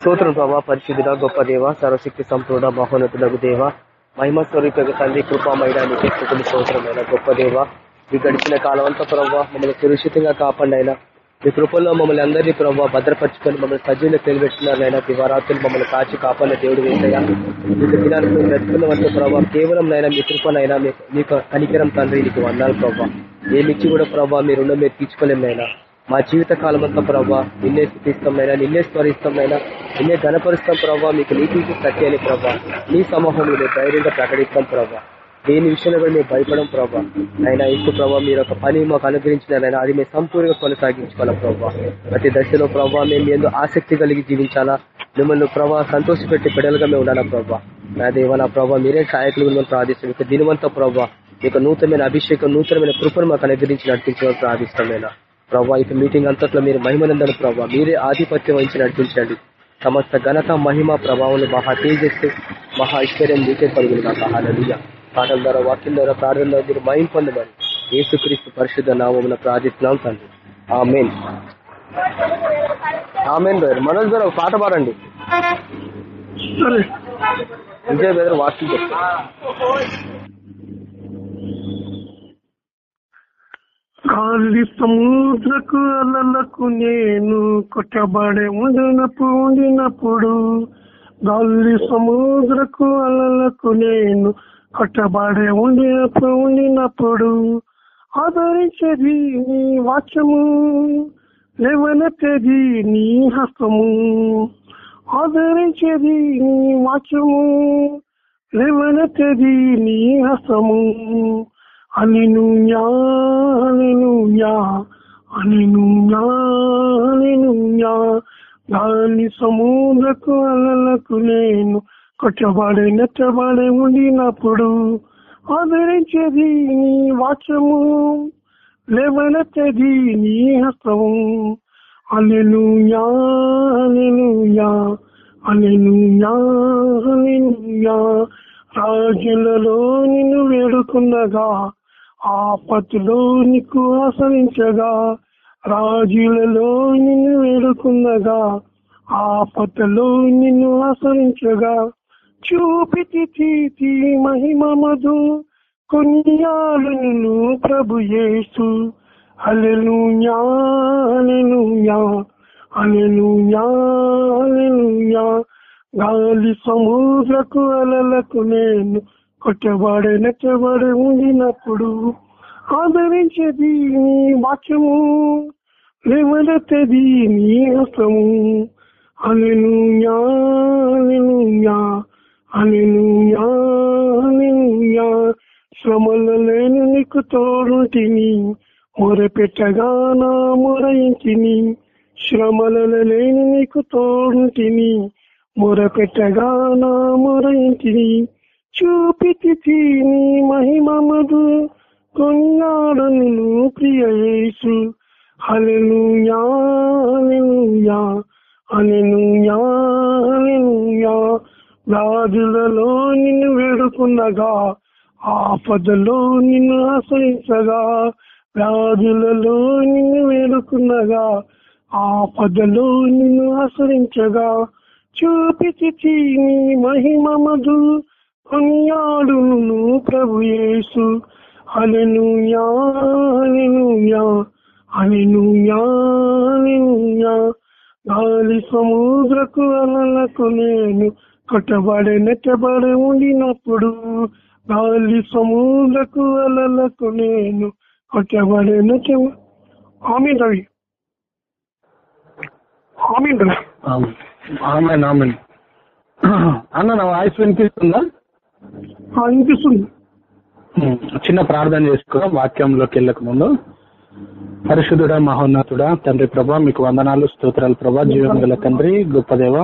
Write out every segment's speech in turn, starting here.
స్తోత్రం ప్రభా పరిశుద్ధుడ గొప్ప దేవ సర్వశక్తి సంపూర్ణ మహోన్నతులకు దేవ. మహిమ స్వరూపక తండ్రి కృపామైన స్థుతులు స్తోత్రమైన గొప్ప దేవ. మీ గడిచిన కాలం అంతా ప్రభావ మమ్మల్ని సురక్షితంగా కాపాడి అయినా మీ కృపల్లో మమ్మల్ని అందరినీ ప్రభావ భద్రపరుచుకొని మమ్మల్ని సజ్జీలు తెలియబెట్టినారైనా దివారాత్రులు మమ్మల్ని కాచి కాపాడిన దేవుడు వేసయ్యా మీకు దినాలు మేము బ్రతుకున్నవంటే ప్రభావ కేవలం నైనా మీ కృపనైనా మీకు కనికరం తండ్రి నీకు వందాలి ప్రభావ ఏమిచ్చి కూడా ప్రభావ మీ రుణం మీరు తీర్చుకోలేమైనా మా జీవిత కాలం అంతా ప్రభావ నిన్నే స్థితిస్తామైనా నిన్నే స్మరిస్తామైనా నిన్నే ఘనపరుస్తాం ప్రభావ మీకు నీతికి సత్యాన్ని ప్రభావ నీ సమూహంలో మేము ధైర్యంగా ప్రకటిస్తాం ప్రభావ దేని విషయంలో కూడా మేము భయపడం ప్రభావ అయినా ఇసు ప్రభావ మీరు ఒక పని మాకు అనుగ్రహించినారైనా అది మేము సంపూర్ణంగా కొనసాగించుకోవాలా ప్రభావ ప్రతి దశలో ప్రభావ మేము ఎందుకు ఆసక్తి కలిగి జీవించాలా? మిమ్మల్ని ప్రభావ సంతోషపెట్టి బిడలుగా మేము ఉండాలా ప్రభావ నా దేవ నా ప్రభావ మీరే సహాయకులు మిమ్మల్ని ప్రార్థిస్తాం ఇక దినవంతా ప్రభావ ఇక నూతనమైన అభిషేకం నూతనమైన కృపను మాకు అనుగ్రహించి నడిపించమని ప్రార్థిస్తామైనా ప్రభావ ఇక మీటింగ్ అంతట్లో మీరు మహిమనందన ప్రభావ మీరే ఆధిపత్యం వహించి నడిపించండి. సమస్త ఘనత మహిమ ప్రభావం మహా తేజస్సు మహా ఐశ్వర్యం మీకే పరుగులు నాకు హాలలుయ పాటల ద్వారా వాక్యం ద్వారా ప్రార్థన ద్వారా మీరు మహిం పొందమని ఏసుక్రీస్తు పరిశుద్ధ నామమున ప్రార్థిస్తున్నాం తండ్రి. ఆ ఆమెన్. Amen brother. మనోజ్ గారు ఒక పాట పాడండి. విజయ్ బ్రదర్ వాక్యం చెప్తారు గాలి సముద్రకు అలలకు నేను కొట్టబడే ఉండినప్పుడు ఉండినప్పుడు గాలి సముద్రకు అలలకు నేను కొట్టబడే ఉండినప్పుడు ఉండినప్పుడు ఆదరించేది నీ వాక్యము లేవనెత్తేది నీ హస్తము. ఆదరించేది నీ వాక్యము లేవనెత్తేది నీ హస్తము. అనినుయా అనినుయా అనినుయా అనినుయా గాలి సముద్రకు అలలకు నేను కొట్టబడే నెట్టబడే ఉండినప్పుడు ఆదరించేది నీ వాక్యము లేవనెత్తది నీ హస్తము. అలెలుయా అలెలుయా అలెలుయా అలెలుయా రాజులలో నిన్ను వేడుకున్నగా ఆపత్తులో నీకు ఆశ్రయించగా రాజులలో నిన్ను వేడుకున్నగా ఆపత్తులో నిన్ను ఆశ్రయించగా చూపితి తీతి మహిమ మధు కొన్యాలను ప్రభు యేసు. హల్లెలూయా హల్లెలూయా హల్లెలూయా హల్లెలూయా. గాలి సముద్రకు అలలకు నేను కొట్టబడే నెట్టబడి ఉండినప్పుడు ఆదరించేది నీ వాక్యము లేవనెత్తది నీ హస్తము హల్లెలూయా హల్లెలూయా హల్లెలూయా హల్లెలూయా. శ్రమల లేని నీకు తోడుంటిని మొరపెట్టగా నా మొరయించిని శ్రమల లేని నీకు తోడుంటిని మొరపెట్టగా నా మొరయించిని చూపితి నీ మహిమ మధు కొన్నాడను ప్రియ యేసు. హల్లెలూయా హల్లెలూయా హల్లెలూయా హల్లెలూయా. వ్యాధులలో నిన్ను వేడుకున్నగా ఆపదలో నిన్ను ఆశ్రయించగా వ్యాధులలో నిన్ను వేడుకున్నగా ఆపదలో నిన్ను ఆశ్రయించగా చూపితి నీ మహిమ మధు ప్రభు యేసు. హల్లెలూయా హల్లెలూయా హల్లెలూయా హల్లెలూయా. గాలి సముద్రకు అలలకు నేను కట్టబడే నెట్టబడి ఉండినప్పుడు గాలి సముద్రకు అలలకు నేను కట్టబడి నెట్ట ఆమె రవి. ఆమె రవి. ఆమె ఆమె అన్న నా వాయిస్ వినిపిస్తుందా? వినిపిస్తుంది. చిన్న ప్రార్థన చేసుకో వాక్యంలోకి వెళ్ళక ముందు. పరిశుద్ధుడ మహోన్నతుడ తండ్రి ప్రభా మీకు వందనాలు స్తోత్రాలు ప్రభా. జీవం గల తండ్రి గొప్పదేవ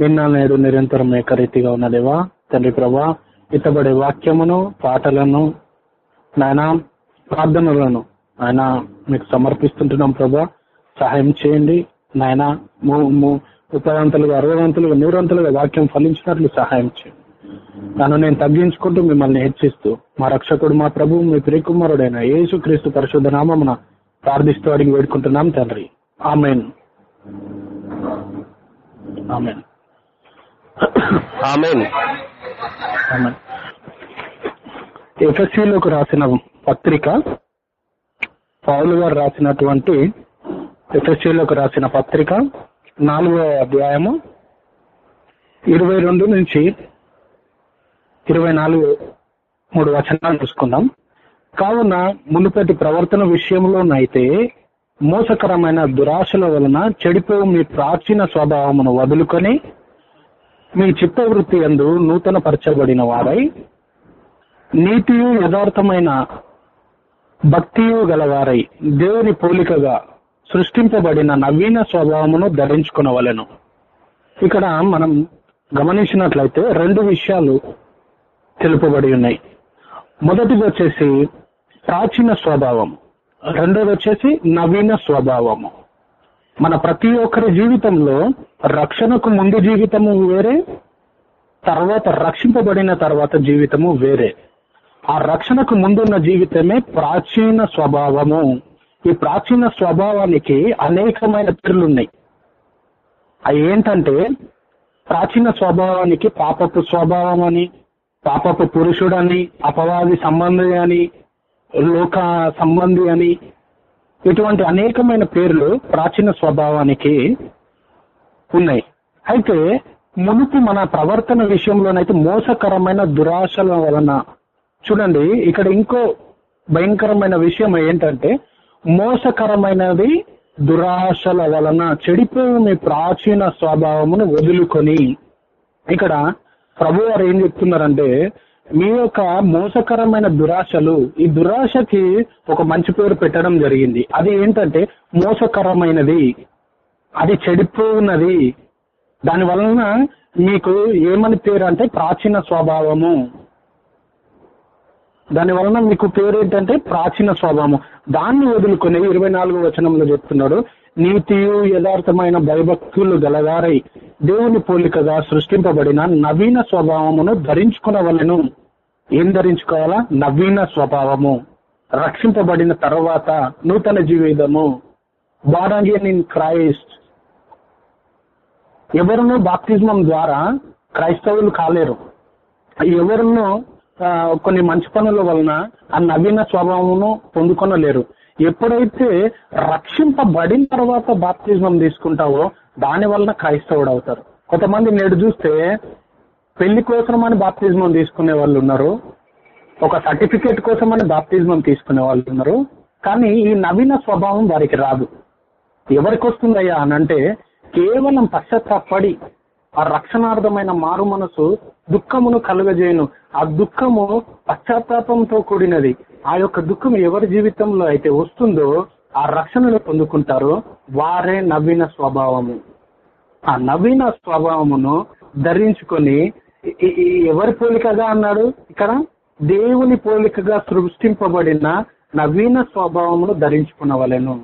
నిన్న నేడు నిరంతరం ఏకరీతిగా ఉన్నదేవా తండ్రి ప్రభా ఇతబడే వాక్యమును పాటలను నాయన ప్రార్థనలను ఆయన మీకు సమర్పిస్తుంటున్నాం ప్రభా. సహాయం చేయండి నాయన అరవై అరవదంతలుగా నూరంతలుగా వాక్యం ఫలించినట్లు సహాయం చేయండి. నన్ను నేను తగ్గించుకుంటూ మిమ్మల్ని హెచ్చిస్తూ మా రక్షకుడు మా ప్రభు మీ ప్రియకుమారుడైన యేసు క్రీస్తు పరిశుద్ధ నామమున ప్రార్థిస్తూ అడిగి వేడుకుంటున్నాం తండ్రి. ఆమెన్. ఆమె ఆమెన్. ఎఫ్ఎస్సీలోకి రాసిన పత్రిక పౌలు గారు రాసినటువంటి ఎఫ్ఎస్సీలోకి రాసిన పత్రిక నాలుగో అధ్యాయము ఇరవై రెండు నుంచి ఇరవై నాలుగు మూడు వచనాలు చూసుకుందాం. కావున మునుపటి ప్రవర్తన విషయంలోనైతే మోసకరమైన దురాశల వలన చెడిపోయి మీ ప్రాచీన స్వభావమును వదులుకొని మీ చిత్తవృత్తి ఎందు నూతన పరచబడిన వారై నీతియు యథార్థమైన భక్తియు గలవారై దేవుని పోలికగా సృష్టింపబడిన నవీన స్వభావమును ధరించుకునవలను. ఇక్కడ మనం గమనించినట్లయితే రెండు విషయాలు తెలుపబడి ఉన్నాయి. మొదటిది వచ్చేసి ప్రాచీన స్వభావం. రెండోది వచ్చేసి నవీన స్వభావము. మన ప్రతి ఒక్కరి జీవితంలో రక్షణకు ముందు జీవితము వేరే తర్వాత రక్షింపబడిన తర్వాత జీవితము వేరే. ఆ రక్షణకు ముందున్న జీవితమే ప్రాచీన స్వభావము. ఈ ప్రాచీన స్వభావానికి అనేకమైన పేర్లున్నాయి అవి ఏంటంటే ప్రాచీన స్వభావానికి పాపపు స్వభావం అని పాపపు పురుషుడని అపవాది సంబంధి అని లోక సంబంధి అని ఇటువంటి అనేకమైన పేర్లు ప్రాచీన స్వభావానికి ఉన్నాయి. అయితే మునుపు మన ప్రవర్తన విషయంలోనైతే మోసకరమైన దురాశల వలన చూడండి ఇక్కడ ఇంకో భయంకరమైన విషయం ఏంటంటే మోసకరమైనది దురాశల వలన చెడిపోయి మీ ప్రాచీన స్వభావమును వదులుకొని ఇక్కడ ప్రభు వారు ఏం చెప్తున్నారంటే మీ యొక్క మోసకరమైన దురాశలు ఈ దురాశకి ఒక మంచి పేరు పెట్టడం జరిగింది. అది ఏంటంటే మోసకరమైనది. అది చెడిపోఉన్నది దాని వలన మీకు ఏమని పేరు అంటే ప్రాచీన స్వభావము. దాని వలన మీకు పేరు ఏంటంటే ప్రాచీన స్వభావం దాన్ని వదులుకొని ఇరవై నాలుగో వచనంలో చెప్తున్నాడు నీతియు యథార్థమైన భయభక్తులు గలగారై దేవుని పోలికగా సృష్టింపబడిన నవీన స్వభావమును ధరించుకునవలెను. ఏం ధరించుకోవాలా? నవీన స్వభావము. రక్షింపబడిన తర్వాత నూతన జీవితము. బాడంగియన్ ఇన్ క్రైస్ట్. ఎవరునూ బాప్తిజమం ద్వారా క్రైస్తవులు కాలేరు. ఎవరును కొన్ని మంచి పనుల వలన ఆ నవీన స్వభావమును పొందుకొనలేరు. ఎప్పుడైతే రక్షింపబడిన తర్వాత బాప్తిజం తీసుకుంటావో దాని వలన క్రైస్తవుడు అవుతారు కొంతమంది నేడు చూస్తే పెళ్ళి కోసం అని బాప్తిజమం తీసుకునే వాళ్ళు ఉన్నారు. ఒక సర్టిఫికేట్ కోసం అని తీసుకునే వాళ్ళు ఉన్నారు. కానీ ఈ నవీన స్వభావం వారికి రాదు. ఎవరికి వస్తుందయ్యా అని అంటే కేవలం పశ్చాత్తాపడి ఆ రక్షణార్థమైన మారు మనసు దుఃఖమును కలుగజేయను. ఆ దుఃఖము పశ్చాత్తాపంతో కూడినది. ఆ యొక్క దుఃఖం ఎవరి జీవితంలో అయితే వస్తుందో ఆ రక్షణను పొందుకుంటారో వారే నవీన స్వభావము. ఆ నవీన స్వభావమును ధరించుకొని ఎవరి పోలికగా అన్నాడు ఇక్కడ? దేవుని పోలికగా సృష్టింపబడిన నవీన స్వభావమును ధరించుకునవలెను.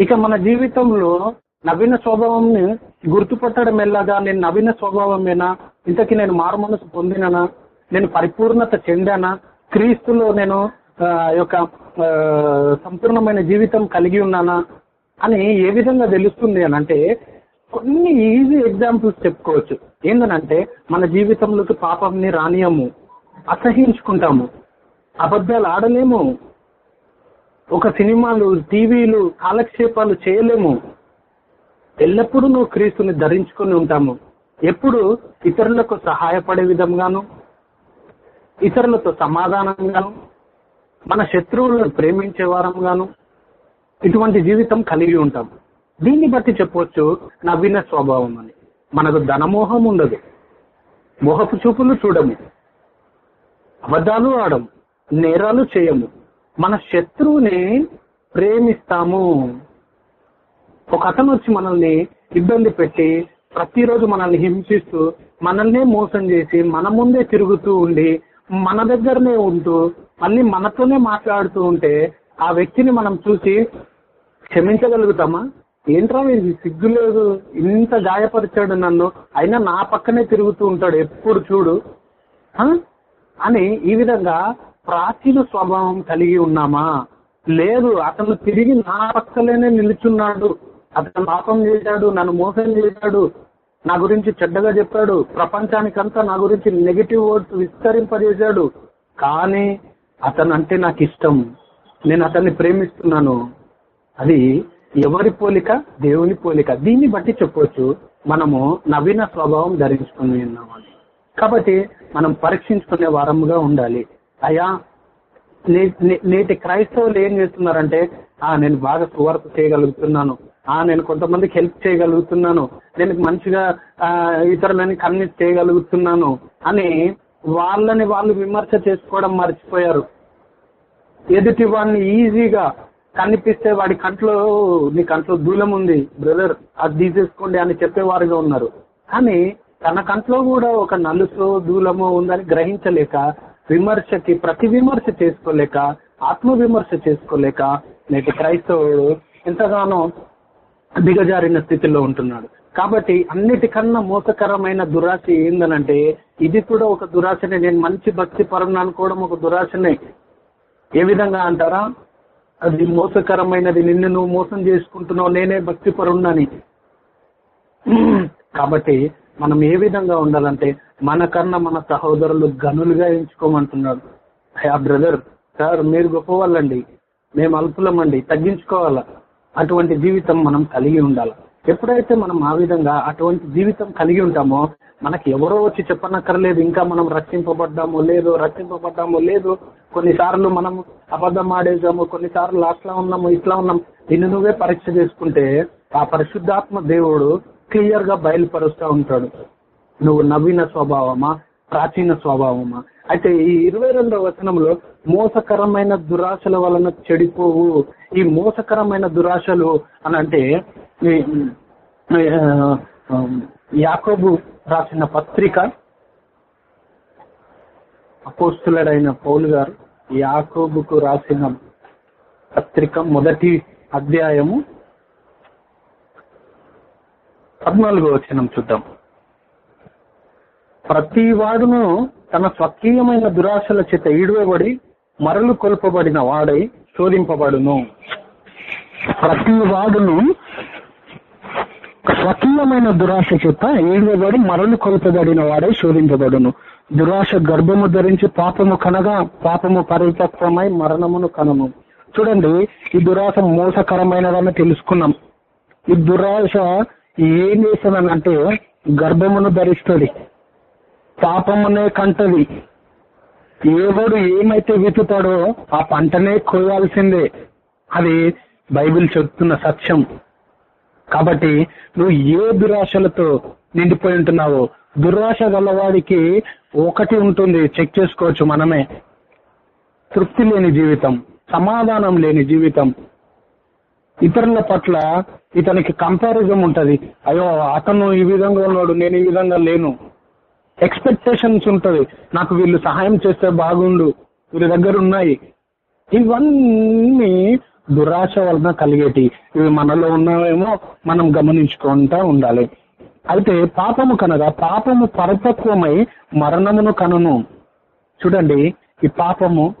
ఇక మన జీవితంలో నవీన స్వభావంని గుర్తుపట్టడం ఎలాగా నేను నవీన స్వభావమేనా? ఇంతకీ నేను మారు మనసు పొందిననా? నేను పరిపూర్ణత చెందానా? క్రీస్తులో నేను ఆ, యొక్క సంపూర్ణమైన జీవితం కలిగి ఉన్నానా? అని ఏ విధంగా తెలుస్తుంది అని అంటే కొన్ని ఈజీ ఎగ్జాంపుల్స్ చెప్పుకోవచ్చు. ఏంటనంటే మన జీవితంలోకి పాపంని రానియము అసహించుకుంటాము అబద్ధాలు ఆడలేము ఒక సినిమాలు టీవీలు కాలక్షేపాలు చేయలేము ఎల్లప్పుడూ నువ్వు క్రీస్తుని ధరించుకొని ఉంటాము. ఎప్పుడు ఇతరులకు సహాయపడే విధంగాను ఇతరులతో సమాధానంగాను మన శత్రువులను ప్రేమించే వారంగాను ఇటువంటి జీవితం కలిగి ఉంటాం. దీన్ని బట్టి చెప్పవచ్చు నవీన స్వభావం అని. మనకు ధనమోహం ఉండదు. మోహపు చూపులు చూడము. అబద్ధాలు ఆడము. నేరాలు చేయము. మన శత్రువుని ప్రేమిస్తాము. ఒక అతను వచ్చి మనల్ని ఇబ్బంది పెట్టి ప్రతిరోజు మనల్ని హింసిస్తూ మనల్నే మోసం చేసి మన ముందే తిరుగుతూ ఉండి మన దగ్గరనే ఉంటూ మళ్ళీ మనతోనే మాట్లాడుతూ ఉంటే ఆ వ్యక్తిని మనం చూసి క్షమించగలుగుతామా? ఏంట్రా ఇది సిగ్గు లేదు? ఇంత గాయపరిచాడు నన్ను. అయినా నా పక్కనే తిరుగుతూ ఉంటాడు ఎప్పుడు చూడు. అని ఈ విధంగా ప్రాచీన స్వభావం కలిగి ఉన్నామా? లేదు అతను తిరిగి నా పక్కలోనే నిలుచున్నాడు. అతను పాపం చేశాడు నన్ను మోసం చేశాడు నా గురించి చెడ్డగా చెప్పాడు ప్రపంచానికంతా నా గురించి నెగిటివ్ వర్డ్స్ విస్తరింపజేశాడు. కానీ అతను అంటే నాకు ఇష్టం. నేను అతన్ని ప్రేమిస్తున్నాను. అది ఎవరి పోలిక? దేవుని పోలిక. దీన్ని బట్టి చెప్పొచ్చు మనము నవీన స్వభావం ధరించుకుని ఉన్నామని కాబట్టి మనం పరీక్షించుకునే వారముగా ఉండాలి. అయ్యా నే- నేటి క్రైస్తవులు ఏం చేస్తున్నారంటే ఆ నేను బాగా సువార్త చేయగలుగుతున్నాను. నేను కొంతమందికి హెల్ప్ చేయగలుగుతున్నాను. నేను మంచిగా ఇతరులని కన్విన్స్ చేయగలుగుతున్నాను అని వాళ్ళని వాళ్ళు విమర్శ చేసుకోవడం మర్చిపోయారు. ఎదుటి వాడిని ఈజీగా కనిపిస్తే వాడి కంట్లో నీ కంట్లో దూలం ఉంది బ్రదర్ అది తీసేసుకోండి అని చెప్పేవారుగా ఉన్నారు. కానీ తన కంట్లో కూడా ఒక నలుసో దూలమో ఉందని గ్రహించలేక విమర్శకి ప్రతి విమర్శ చేసుకోలేక ఆత్మ విమర్శ చేసుకోలేక నేటి క్రైస్తవుడు ఎంతగానో దిగజారిన స్థితిలో ఉంటున్నాడు. కాబట్టి అన్నిటికన్నా మోసకరమైన దురాశ ఏందనంటే ఇది కూడా ఒక దురాశనే. నేను మంచి భక్తి పరం అనుకోవడం ఒక దురాశనే. ఏ విధంగా అంటారా? అది మోసకరమైనది. నిన్ను నువ్వు మోసం చేసుకుంటున్నావు. నేనే భక్తి పరుణ్ణని. కాబట్టి మనం ఏ విధంగా ఉండాలంటే మనకన్నా మన సహోదరులు గనులుగా ఎంచుకోమంటున్నాడు. ఆ బ్రదర్ సార్ మీరు గొప్పవాళ్ళండి. మేము అల్పులమండి. తగ్గించుకోవాలా? అటువంటి జీవితం మనం కలిగి ఉండాలి. ఎప్పుడైతే మనం ఆ విధంగా అటువంటి జీవితం కలిగి ఉంటామో మనకి ఎవరో వచ్చి చెప్పనక్కర్లేదు ఇంకా మనం రక్షింపబడ్డామో లేదు రక్షింపబడ్డామో లేదు కొన్నిసార్లు మనం అబద్ధం ఆడేసాము కొన్నిసార్లు అట్లా ఉన్నాము ఇట్లా ఉన్నాం నిన్ను నువ్వే పరీక్ష చేసుకుంటే ఆ పరిశుద్ధాత్మ దేవుడు క్లియర్గా బయలుపరుస్తూ ఉంటాడు. నువ్వు నవీన స్వభావమా ప్రాచీన స్వభావమా? అయితే ఈ ఇరవై రెండవ వచనంలో మోసకరమైన దురాశల వలన చెడిపోవు ఈ మోసకరమైన దురాశలు అని అంటే యాకోబు రాసిన పత్రిక అపోస్తులడైన పౌలు గారు యాకోబుకు రాసిన పత్రిక మొదటి అధ్యాయము పద్నాలుగో వచనం చూద్దాం. ప్రతి వాడును తన స్వకీయమైన దురాశల చేత ఈడవబడి మరలు కొల్పబడిన వాడై శోధింపబడును. ప్రతి వాడును స్వకీయమైన దురాశ చేత ఏడవబడి మరలు కొల్పబడిన వాడే శోధింపబడును. దురాశ గర్భము ధరించి పాపము కనగా పాపము పరిపక్వమై మరణమును కనము. చూడండి ఈ దురాశ మోసకరమైనదని తెలుసుకున్నాం. ఈ దురాశ ఏం చేస్తుందనంటే గర్భమును ధరిస్తుంది పాపమునే కంటది. ఎవడు ఏమైతే విత్తుతాడో ఆ పంటనే కోయాల్సిందే. అది బైబిల్ చెప్తున్న సత్యం. కాబట్టి నువ్వు ఏ దురాశలతో నిండిపోయి ఉంటున్నావో దురాశ గలవాడికి ఒకటి ఉంటుంది. చెక్ చేసుకోవచ్చు మనమే. తృప్తి లేని జీవితం సమాధానం లేని జీవితం. ఇతరుల పట్ల ఇతనికి కంపారిజం ఉంటది. అయ్యో అతను ఈ విధంగా ఉన్నాడు నేను ఈ విధంగా లేను. ఎక్స్పెక్టేషన్స్ ఉంటది. నాకు వీళ్ళు సహాయం చేస్తే బాగుండు. వీళ్ళ దగ్గర ఉన్నాయి ఇవన్నీ దురాశ వలన కలిగేటి. ఇవి మనలో ఉన్నవేమో మనం గమనించుకుంటా ఉండాలి. అయితే పాపము కనగా పాపము పరిపక్వమై మరణమును కనును. చూడండి ఈ పాపము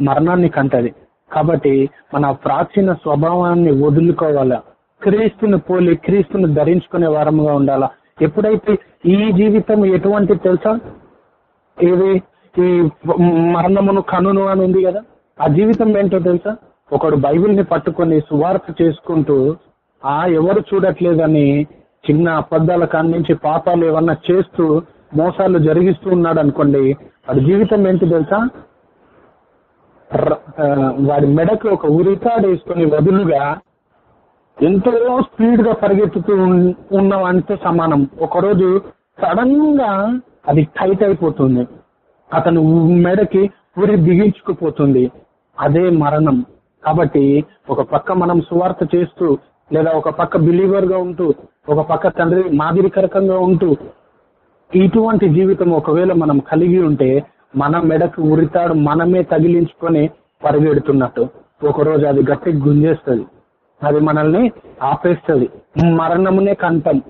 మరణాన్ని కంటది. కాబట్టి మన ప్రాచీన స్వభావాన్ని వదులుకోవాలా? క్రీస్తుని పోలి క్రీస్తుని ధరించుకునే వారముగా ఉండాలా? ఎప్పుడైతే ఈ జీవితం ఎటువంటి తెలుసా? ఇది ఈ మరణమును కనును అని ఉంది కదా. ఆ జీవితం ఏంటో తెలుసా? ఒకడు బైబిల్ని పట్టుకొని సువార్త చేసుకుంటూ ఆ ఎవరు చూడట్లేదని చిన్న అబద్ధాల కాన్నించి పాపాలు ఏమన్నా చేస్తూ మోసాలు జరిగిస్తూ ఉన్నాడు అనుకోండి వాడి జీవితం ఏంటి తెలుసా? వాడి మెడకు ఒక ఉరితాడు వేసుకొని వదులుగా ఎంతో స్పీడ్గా పరిగెత్తుతూ ఉన్న వానితో సమానం. ఒకరోజు సడన్గా అది టైట్ అయిపోతుంది. అతను మెడకి ఉరి బిగించుకుపోతుంది. అదే మరణం. కాబట్టి ఒక పక్క మనం సువార్త చేస్తూ లేదా ఒక పక్క బిలీవర్గా ఉంటూ ఒక పక్క తండ్రి మాదిరికరకంగా ఉంటూ ఇటువంటి జీవితం ఒకవేళ మనం కలిగి ఉంటే మన మెడకు ఉరితాడు మనమే తగిలించుకొని పరిగెడుతున్నట్టు. ఒకరోజు అది గట్టి గుంజేస్తుంది. అది మనల్ని ఆపేస్తుంది. మరణమునే కంఠం.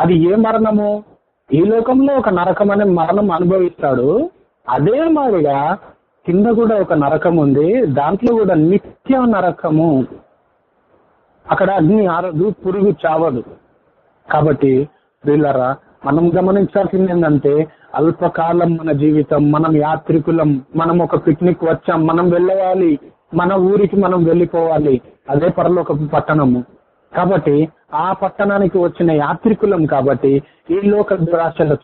అది ఏ మరణము? ఈ లోకంలో ఒక నరకం అనే మరణం అనుభవిస్తాడు. అదే మాదిరిగా కింద కూడా ఒక నరకం ఉంది. దాంట్లో కూడా నిత్య నరకము. అక్కడ అగ్ని ఆరదు పురుగు చావదు. కాబట్టి వీళ్ళరా మనం గమనించాల్సింది ఏంటంటే అల్పకాలం మన జీవితం మనం యాత్రికులం మనం ఒక పిక్నిక్ వచ్చాం మనం వెళ్ళవాలి మన ఊరికి మనం వెళ్ళిపోవాలి. అదే పరలోక పట్టణము. కాబట్టి ఆ పట్టణానికి వచ్చిన యాత్రికులం కాబట్టి ఈ లోక దురాశలు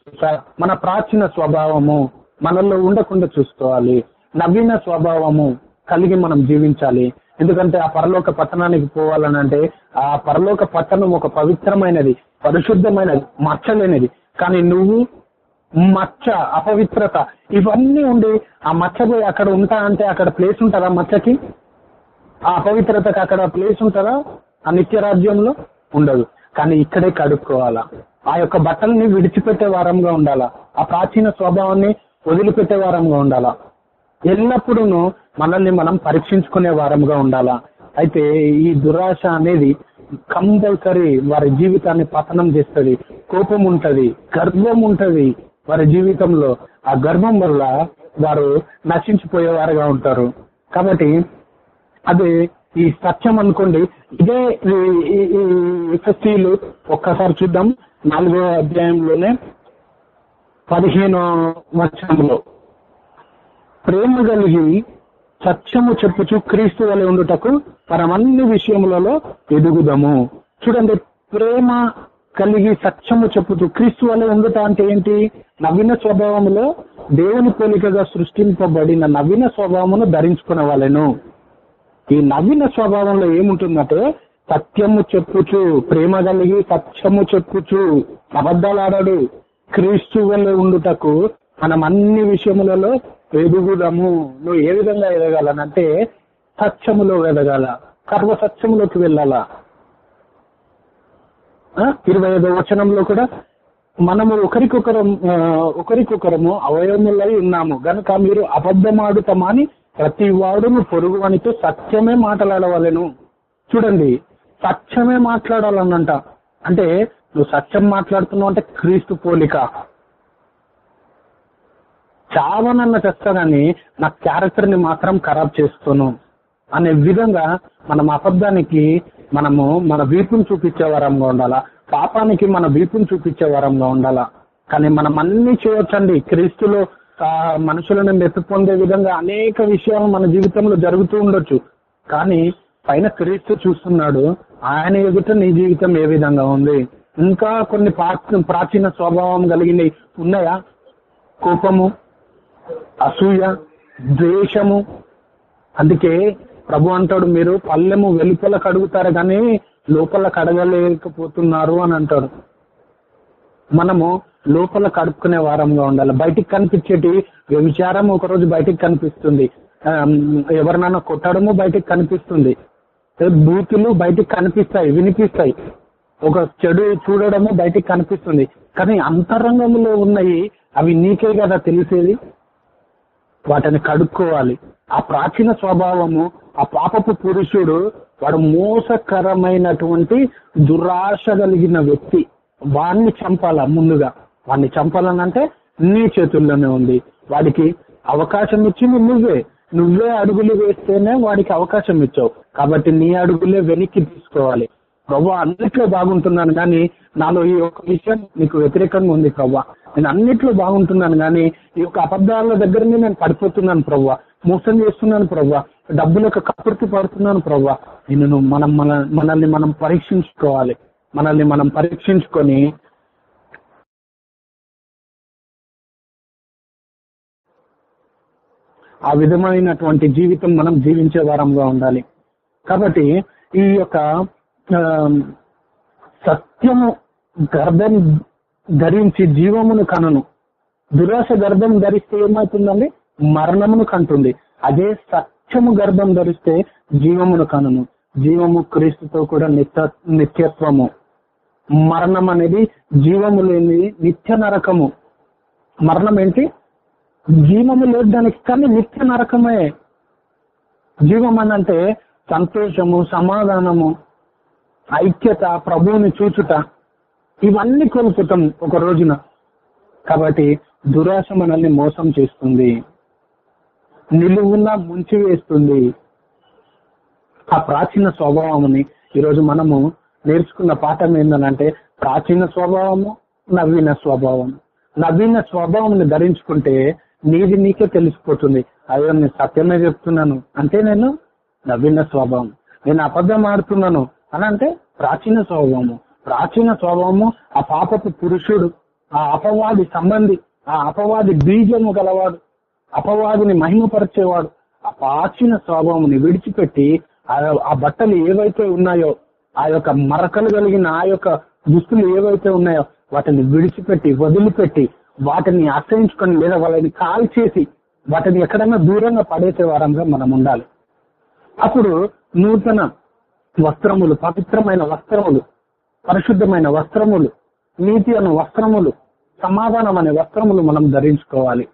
మన ప్రాచీన స్వభావము మనలో ఉండకుండా చూసుకోవాలి. నవీన స్వభావము కలిగి మనం జీవించాలి. ఎందుకంటే ఆ పరలోక పట్టణానికి పోవాలనంటే ఆ పరలోక పట్టణం ఒక పవిత్రమైనది పరిశుద్ధమైనది మచ్చలేనిది. కానీ నువ్వు మచ్చ అపవిత్రత ఇవన్నీ ఉండి ఆ మచ్చ పోయి అక్కడ ఉంటా అంటే అక్కడ ప్లేస్ ఉంటుందా మచ్చకి? ఆ అపవిత్రతకి అక్కడ ప్లేస్ ఉంటుందా ఆ నిత్య రాజ్యంలో ఉండదు. కానీ ఇక్కడే కడుక్కోవాలా. ఆ యొక్క బట్టల్ని విడిచిపెట్టే వారంగా ఉండాలా. ఆ ప్రాచీన స్వభావాన్ని వదిలిపెట్టే వారంగా ఉండాలా. ఎల్లప్పుడూ మనల్ని మనం పరీక్షించుకునే వారంగా ఉండాలా. అయితే ఈ దురాశ అనేది కంపల్సరీ వారి జీవితాన్ని పతనం చేస్తుంది. కోపం ఉంటది గర్వం ఉంటది. వారి జీవితంలో ఆ గర్వం వల్ల వారు నశించిపోయేవారుగా ఉంటారు. కాబట్టి అదే ఈ సత్యం అనుకోండి ఇదే ఎఫ్ఎస్సీలు ఒక్కసారి చూద్దాం. నాలుగో అధ్యాయంలోనే పదిహేను వచనంలో ప్రేమ కలిగి సత్యము చెప్పుచు క్రీస్తు వలె ఉండుటకు మనమన్ని విషయములలో ఎదుగుదాము. చూడండి ప్రేమ కలిగి సత్యము చెప్పుతూ క్రీస్తు వల్ల ఉండుట అంటే ఏంటి? నవీన స్వభావములో దేవుని పోలికగా సృష్టింపబడిన నవీన స్వభావమును ధరించుకునే వాళ్ళను ఈ నవీన స్వభావంలో ఏముంటుందంటే సత్యము చెప్పుచు ప్రేమ కలిగి సత్యము చెప్పుచు అబద్ధాలు ఆడాడు క్రీస్తు వల్ల ఉండుటకు మనం అన్ని విషయములలో ఎదుగుదాము నువ్వు ఏ విధంగా ఎదగాలనంటే సత్యములో ఎదగాల సర్వసత్యములోకి వెళ్ళాలా. ఇరవై ఐదో వచనంలో కూడా మనము ఒకరికొకరం ఒకరికొకరము అవయవములై ఉన్నాము. గనుక మీరు అబద్ధమాడుతామని ప్రతి వాడును పొరుగువనితో సత్యమే మాట్లాడవలెను. చూడండి సత్యమే మాట్లాడాలనంట. అంటే నువ్వు సత్యం మాట్లాడుతున్నావు అంటే క్రీస్తు పోలిక. చావనన్న కానీ నా క్యారెక్టర్ని మాత్రం ఖరాబ్ చేస్తున్నాను అనే విధంగా మనం అబద్ధానికి మనము మన వీపుని చూపించే వరంగా ఉండాలా? పాపానికి మన వీపుని చూపించే వరంగా ఉండాలా? కానీ మనం అన్ని చేయొచ్చండి. క్రీస్తులో మనుషులను మెప్పు పొందే విధంగా అనేక విషయాలు మన జీవితంలో జరుగుతూ ఉండొచ్చు. కానీ పైన క్రీస్తు చూస్తున్నాడు ఆయన ఎదుట నీ జీవితం ఏ విధంగా ఉంది? ఇంకా కొన్ని ప్రాచీన స్వభావం కలిగినవి ఉన్నాయా? కోపము అసూయ ద్వేషము. అందుకే ప్రభు అంటాడు మీరు పల్లెము వెలుపల కడుగుతారు కానీ లోపల కడగలేకపోతున్నారు అని అంటాడు. మనము లోపల కడుక్కునే వారంగా ఉండాలి. బయటికి కనిపించేటి వ్యభిచారం ఒకరోజు బయటికి కనిపిస్తుంది. ఎవరినైనా కొట్టడము బయటికి కనిపిస్తుంది. బూతులు బయటికి కనిపిస్తాయి వినిపిస్తాయి. ఒక చెడు చూడడము బయటికి కనిపిస్తుంది. కానీ అంతరంగంలో ఉన్నాయి అవి నీకే కదా తెలిసేది? వాటిని కడుక్కోవాలి. ఆ ప్రాచీన స్వభావము ఆ పాపపు పురుషుడు వాడు మోసకరమైనటువంటి దురాశ కలిగిన వ్యక్తి. వాడిని చంపాల ముందుగా? వాడిని చంపాలనంటే నీ చేతుల్లోనే ఉంది. వాడికి అవకాశం ఇచ్చింది నువ్వే. నువ్వే అడుగులు వేస్తేనే వాడికి అవకాశం ఇచ్చావు. కాబట్టి నీ అడుగులే వెనక్కి తీసుకోవాలి. ప్రభా అన్నిట్లో బాగుంటున్నాను. కానీ నాలో ఈ ఒక విషయం నీకు వ్యతిరేకంగా ఉంది ప్రభా నేను అన్నిట్లో బాగుంటున్నాను కానీ ఈ యొక్క అబద్ధాల దగ్గరనే నేను పడిపోతున్నాను ప్రవ్వ. మోసం చేస్తున్నాను ప్రవ్వ. డబ్బుల యొక్క కపృతి పడుతున్నాను ప్రవ్వ. నేను మనం మన మనల్ని మనం పరీక్షించుకోవాలి. మనల్ని మనం పరీక్షించుకొని ఆ విధమైనటువంటి జీవితం మనం జీవించే వారంగా ఉండాలి. కాబట్టి ఈ యొక్క సత్యము గర్భం ధరించి జీవమును కనును. దురాశ గర్భం ధరిస్తే ఏమవుతుందండి? మరణమును కంటుంది. అదే సత్యము గర్భం ధరిస్తే జీవమును కనును. జీవము క్రీస్తుతో కూడా నిత్య నిత్యత్వము. మరణం అనేది జీవము లేని నిత్య నరకము. మరణం ఏంటి? జీవము లేదు దానికి కానీ నిత్య నరకమే. జీవం అనంటే సంతోషము సమాధానము ఐక్యత ప్రభువుని చూచుట. ఇవన్నీ కోల్పోతాం ఒక రోజున. కాబట్టి దురాశ మనల్ని మోసం చేస్తుంది. నిలువున ముంచి వేస్తుంది. ఆ ప్రాచీన స్వభావముని ఈరోజు మనము నేర్చుకున్న పాఠం ఏంటంటే ప్రాచీన స్వభావము నవీన స్వభావం నవీన స్వభావం ధరించుకుంటే నీది నీకే తెలిసిపోతుంది. అదే నేను సత్యమే చెప్తున్నాను. అంటే నేను నవీన స్వభావం. నేను అబద్ధం ఆడుతున్నాను. అని అంటే ప్రాచీన స్వభావము. ప్రాచీన స్వభావము ఆ పాపపు పురుషుడు ఆ అపవాది సంబంధి ఆ అపవాది బీజము గలవాడు అపవాదిని మహిమపరిచేవాడు ఆ ప్రాచీన స్వభావముని విడిచిపెట్టి ఆ- ఆ బట్టలు ఏవైతే ఉన్నాయో ఆ యొక్క మరకలు కలిగిన ఆ యొక్క దుస్తులు ఏవైతే ఉన్నాయో వాటిని విడిచిపెట్టి వదిలిపెట్టి వాటిని అసహించుకొని లేదా వాళ్ళని కాల్చేసి వాటిని ఎక్కడైనా దూరంగా పడేసే వారంగా మనం ఉండాలి. అప్పుడు నూతన వస్త్రములు పవిత్రమైన వస్త్రములు పరిశుద్ధమైన వస్త్రములు నీతి అనే వస్త్రములు సమాధానం అనే వస్త్రములు మనం ధరించుకోవాలి.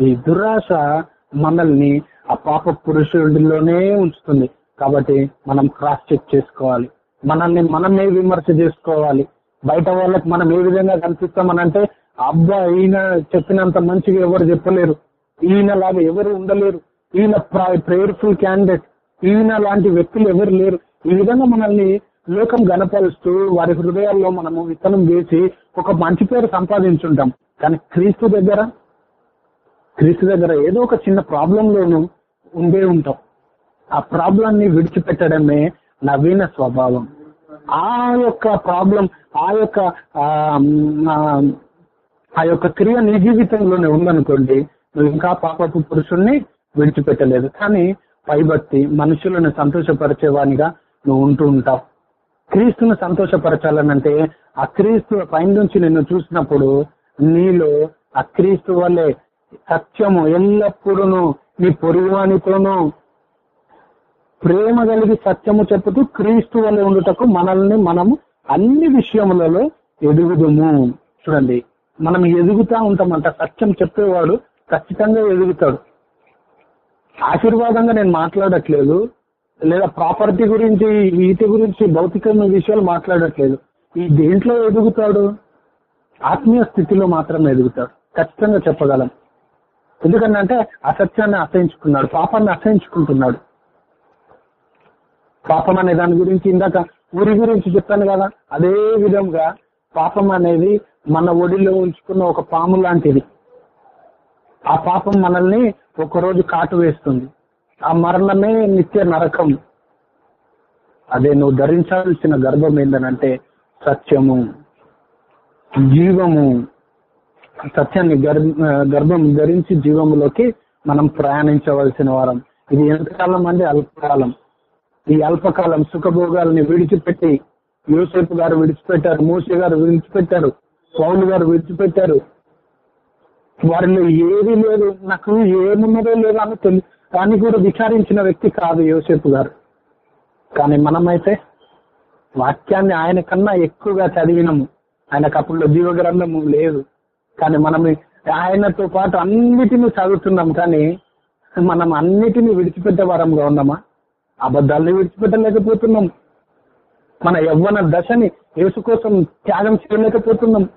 ఈ దురాశ మనల్ని ఆ పాప పురుషుడిలోనే ఉంచుతుంది. కాబట్టి మనం క్రాస్ చెక్ చేసుకోవాలి. మనల్ని మనమే విమర్శ చేసుకోవాలి. బయట వాళ్ళకి మనం ఏ విధంగా కనిపిస్తామనంటే అబ్బా ఈయన చెప్పినంత మంచిగా ఎవరు చెప్పలేరు. ఈయన లాగా ఎవరు ఉండలేరు. ఈయన ప్రేయర్ఫుల్ క్యాండిడేట్ ఈయన లాంటి వ్యక్తులు ఎవరు లేరు. ఈ విధంగా మనల్ని లోకం గనపరుస్తూ వారి హృదయాల్లో మనము విత్తనం వేసి ఒక మంచి పేరు సంపాదించుంటాం. కానీ క్రీస్తు దగ్గర క్రీస్తు దగ్గర ఏదో ఒక చిన్న ప్రాబ్లంలోనూ ఉండే ఉంటాం. ఆ ప్రాబ్లాన్ని విడిచిపెట్టడమే నవీన స్వభావం. ఆ యొక్క ప్రాబ్లం ఆ యొక్క ఆ, యొక్క క్రియ నీ జీవితంలోనే ఉందనుకోండి నువ్వు ఇంకా పాపపు పురుషుణ్ణి విడిచిపెట్టలేదు. కానీ పైబట్టి మనుషులను సంతోషపరిచేవానిగా నువ్వు ఉంటూ ఉంటావు. క్రీస్తును సంతోషపరచాలనంటే ఆ క్రీస్తు పైనుంచి నిన్ను చూసినప్పుడు నీలో ఆ క్రీస్తు వల్లే సత్యము ఎల్లప్పుడూ నీ పొరుగువానితోనూ ప్రేమ కలిగి సత్యము చెప్పుతూ క్రీస్తు వల్ల ఉండుటకు మనల్ని మనము అన్ని విషయములలో ఎదుగుదము. చూడండి మనం ఎదుగుతా ఉంటామంట సత్యం చెప్పేవాడు ఖచ్చితంగా ఎదుగుతాడు. ఆశీర్వాదంగా నేను మాట్లాడట్లేదు లేదా ప్రాపర్టీ గురించి వీటి గురించి భౌతికమైన విషయాలు మాట్లాడట్లేదు. ఈ దేంట్లో ఎదుగుతాడు? ఆత్మీయ స్థితిలో మాత్రమే ఎదుగుతాడు. ఖచ్చితంగా చెప్పగలం. ఎందుకంటే అసత్యాన్ని అసహించుకున్నాడు పాపాన్ని అసహించుకుంటున్నాడు. పాపం అనే దాని గురించి ఇందాక ఊరి గురించి చెప్పాను కదా అదే విధంగా పాపం అనేది మన ఒడిలో ఉంచుకున్న ఒక పాము లాంటిది. ఆ పాపం మనల్ని ఒకరోజు కాటు వేస్తుంది. ఆ మరణమే నిత్య నరకం. అదే నువ్వు ధరించాల్సిన గర్భం ఏంటనంటే సత్యము జీవము. సత్యాన్ని గర్భం ధరించి జీవములోకి మనం ప్రయాణించవలసిన వారం. ఇది ఎంతకాలం అంటే అల్పకాలం. ఈ అల్పకాలం సుఖభోగాలని విడిచిపెట్టి యూసేఫ్ గారు విడిచిపెట్టారు మూసే గారు విడిచిపెట్టారు పౌలు గారు విడిచిపెట్టారు. వారిలో ఏది లేదు నాకు ఏమున్నదో లేదో అని తెలి కానీ కూడా విచారించిన వ్యక్తి కాదు యోసేపు గారు. కానీ మనమైతే వాక్యాన్ని ఆయన కన్నా ఎక్కువగా చదివినము. ఆయనకు అప్పుడు జీవగ్రంథము లేదు. కానీ మనం ఆయనతో పాటు అన్నిటినీ చదువుతున్నాం కానీ మనం అన్నిటినీ విడిచిపెట్టే వారంగా ఉన్నామా? అబద్ధాలని విడిచిపెట్టలేకపోతున్నాం మన యవ్వన దశని యేసు కోసం త్యాగం చేయలేకపోతున్నాం.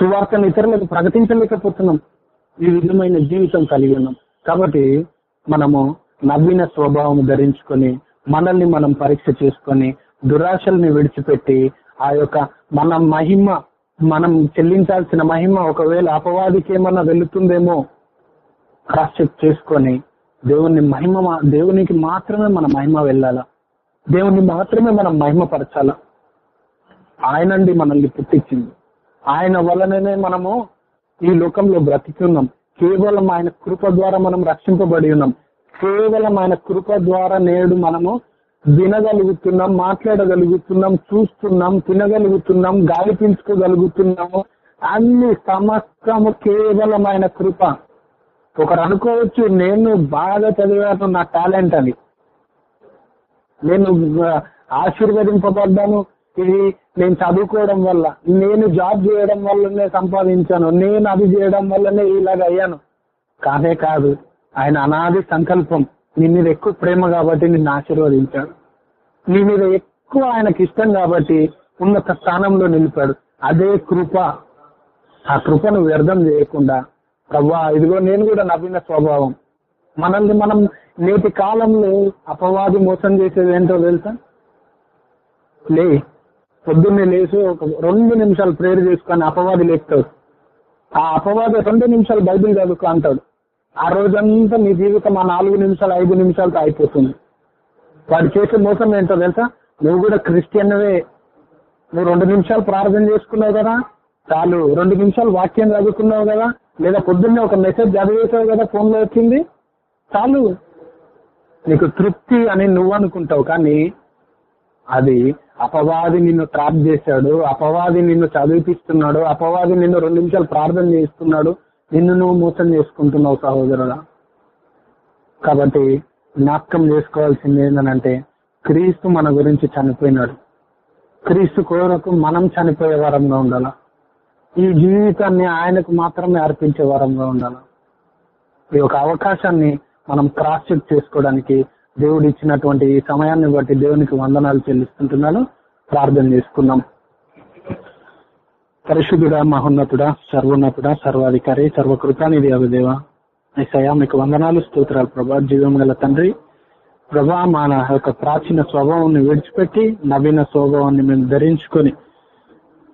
సువార్తను ఇతరులకు ప్రకటించలేకపోతున్నాం. ఈ విధమైన జీవితం కలిగి ఉన్నాం. కాబట్టి మనము నవ్విన స్వభావం ధరించుకొని మనల్ని మనం పరీక్ష చేసుకొని దురాశల్ని విడిచిపెట్టి ఆ యొక్క మన మహిమ మనం చెల్లించాల్సిన మహిమ ఒకవేళ అపవాదికి ఏమన్నా వెళుతుందేమో క్రాస్ చెక్ చేసుకొని దేవుని మహిమ దేవునికి మాత్రమే మన మహిమ వెళ్ళాలా. దేవుని మాత్రమే మనం మహిమపరచాలా. ఆయనండి మనల్ని పుట్టించింది. ఆయన వలననే మనము ఈ లోకంలో బ్రతికి ఉన్నాం. కేవలం ఆయన కృప ద్వారా మనం రక్షింపబడి ఉన్నాం. కేవలం ఆయన కృప ద్వారా నేడు మనము వినగలుగుతున్నాం మాట్లాడగలుగుతున్నాం చూస్తున్నాం తినగలుగుతున్నాం గాలి పీల్చుకోగలుగుతున్నాము. అన్ని సమస్తము కేవలం ఆయన కృప. ఒకరు అనుకోవచ్చు నేను బాగా చదివాను నా టాలెంట్ అని నేను ఆశీర్వదింపబడ్డాను ఇది నేను చదువుకోవడం వల్ల నేను జాబ్ చేయడం వల్లనే సంపాదించాను నేను అది చేయడం వల్లనే ఇలాగ అయ్యాను. కాదే కాదు ఆయన అనాది సంకల్పం నీ మీద ఎక్కువ ప్రేమ కాబట్టి నిన్ను ఆశీర్వదించాడు. నీ మీద ఎక్కువ ఆయనకి ఇష్టం కాబట్టి ఉన్నత స్థానంలో నిలిపాడు. అదే కృప. ఆ కృపను వ్యర్థం చేయకుండా ప్రవ్వా ఇదిగో నేను కూడా నవీన స్వభావం. మనల్ని మనం నేటి కాలంలో అపవాది మోసం చేసేది ఏంటో తెలుసా? లే పొద్దున్నే లేచి ఒక రెండు నిమిషాలు ప్రేయర్ చేసుకొని అపవాది లేపుతాడు. ఆ అపవాది రెండు నిమిషాలు బైబిల్ చదువుకో అంటాడు. ఆ రోజంతా నీ జీవితం ఆ నాలుగు నిమిషాలు ఐదు నిమిషాలతో అయిపోతుంది. వాడు చేసే మోసం ఏంటో తెలుసా? నువ్వు కూడా క్రిస్టియన్వే. నువ్వు రెండు నిమిషాలు ప్రార్థన చేసుకున్నావు కదా? చాలు. రెండు నిమిషాలు వాక్యం చదువుకున్నావు కదా? లేదా పొద్దున్నే ఒక మెసేజ్ చదివేసావు కదా? ఫోన్లో వచ్చింది? చాలు. నీకు తృప్తి అని నువ్వు అనుకుంటావు కానీ అది అపవాది నిన్ను ట్రాప్ చేశాడు అపవాది నిన్ను చదివిపిస్తున్నాడు అపవాది నిన్ను రెండు నిమిషాలు ప్రార్థన చేస్తున్నాడు నిన్ను నువ్వు మోసం చేసుకుంటున్నావు సహోదరుడా. కాబట్టి జ్ఞాపకం చేసుకోవాల్సింది ఏంటంటే క్రీస్తు మన గురించి చనిపోయినాడు. క్రీస్తు కొరకు మనం చనిపోయే వారంగా ఉండాల? ఈ జీవితాన్ని ఆయనకు మాత్రమే అర్పించే వారంగా ఉండాల? ఈ యొక్క అవకాశాన్ని మనం క్రాస్ చెక్ చేసుకోవడానికి దేవుడు ఇచ్చినటువంటి ఈ సమయాన్ని బట్టి దేవునికి వందనాలు చెల్లిస్తుంటున్నాను. ప్రార్థన చేసుకుందాం. పరిశుద్ధుడా మహోన్నతుడా సర్వోన్నతుడా సర్వాధికారి సర్వకృపానిధి అవిదేవ ఐసయా మీకు వందనాలు స్తోత్రాలు ప్రభా జీవం గల తండ్రి. ప్రభా మన యొక్క ప్రాచీన స్వభావాన్ని విడిచిపెట్టి నవీన స్వభావాన్ని మేము ధరించుకొని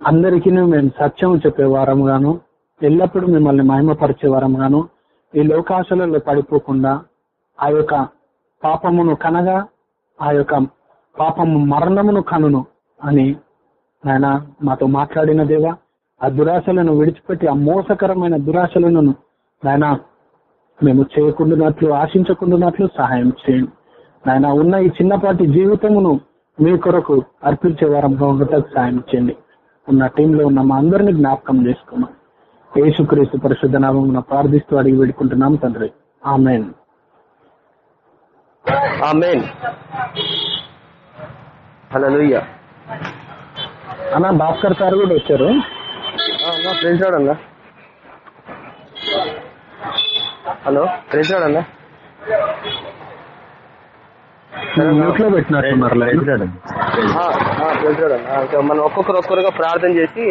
అందరికీ మేము సత్యం చెప్పే వారంగాను ఎల్లప్పుడూ మిమ్మల్ని మహిమపరిచే వారంగాను ఈ లోకాశలలో పడిపోకుండా ఆ యొక్క పాపమును కనగా ఆ యొక్క పాపము మరణమును కనును అని ఆయన మాతో మాట్లాడిన దేవా ఆ దురాశలను విడిచిపెట్టి ఆ మోసకరమైన దురాశలను ఆయన మేము చేయకుండానట్లు ఆశించకుండానట్లు సహాయం చేయండి. ఆయన ఉన్న ఈ చిన్నపాటి జీవితమును మీ కొరకు అర్పించే వారంగా ఉండటకు సహాయం చేయండి. ఉన్న టీంలో ఉన్న మా అందరిని జ్ఞాపకం చేసుకున్నాం. యేసుక్రీస్తు పరిశుద్ధ నామం ప్రార్థిస్తూ అడిగి పెట్టుకుంటున్నాం తండ్రి. ఆమెన్. ఆమెన్ హల్లెలూయా అన్న భాస్కర్ సార్ కూడా వచ్చారు. అన్న రాడన్నా హలో ఫ్రెండ్స్ రాడన్నా పెట్టినట్టున్నారు మనం ఒక్కొక్కరు ఒక్కొక్కరుగా ప్రార్థన చేసి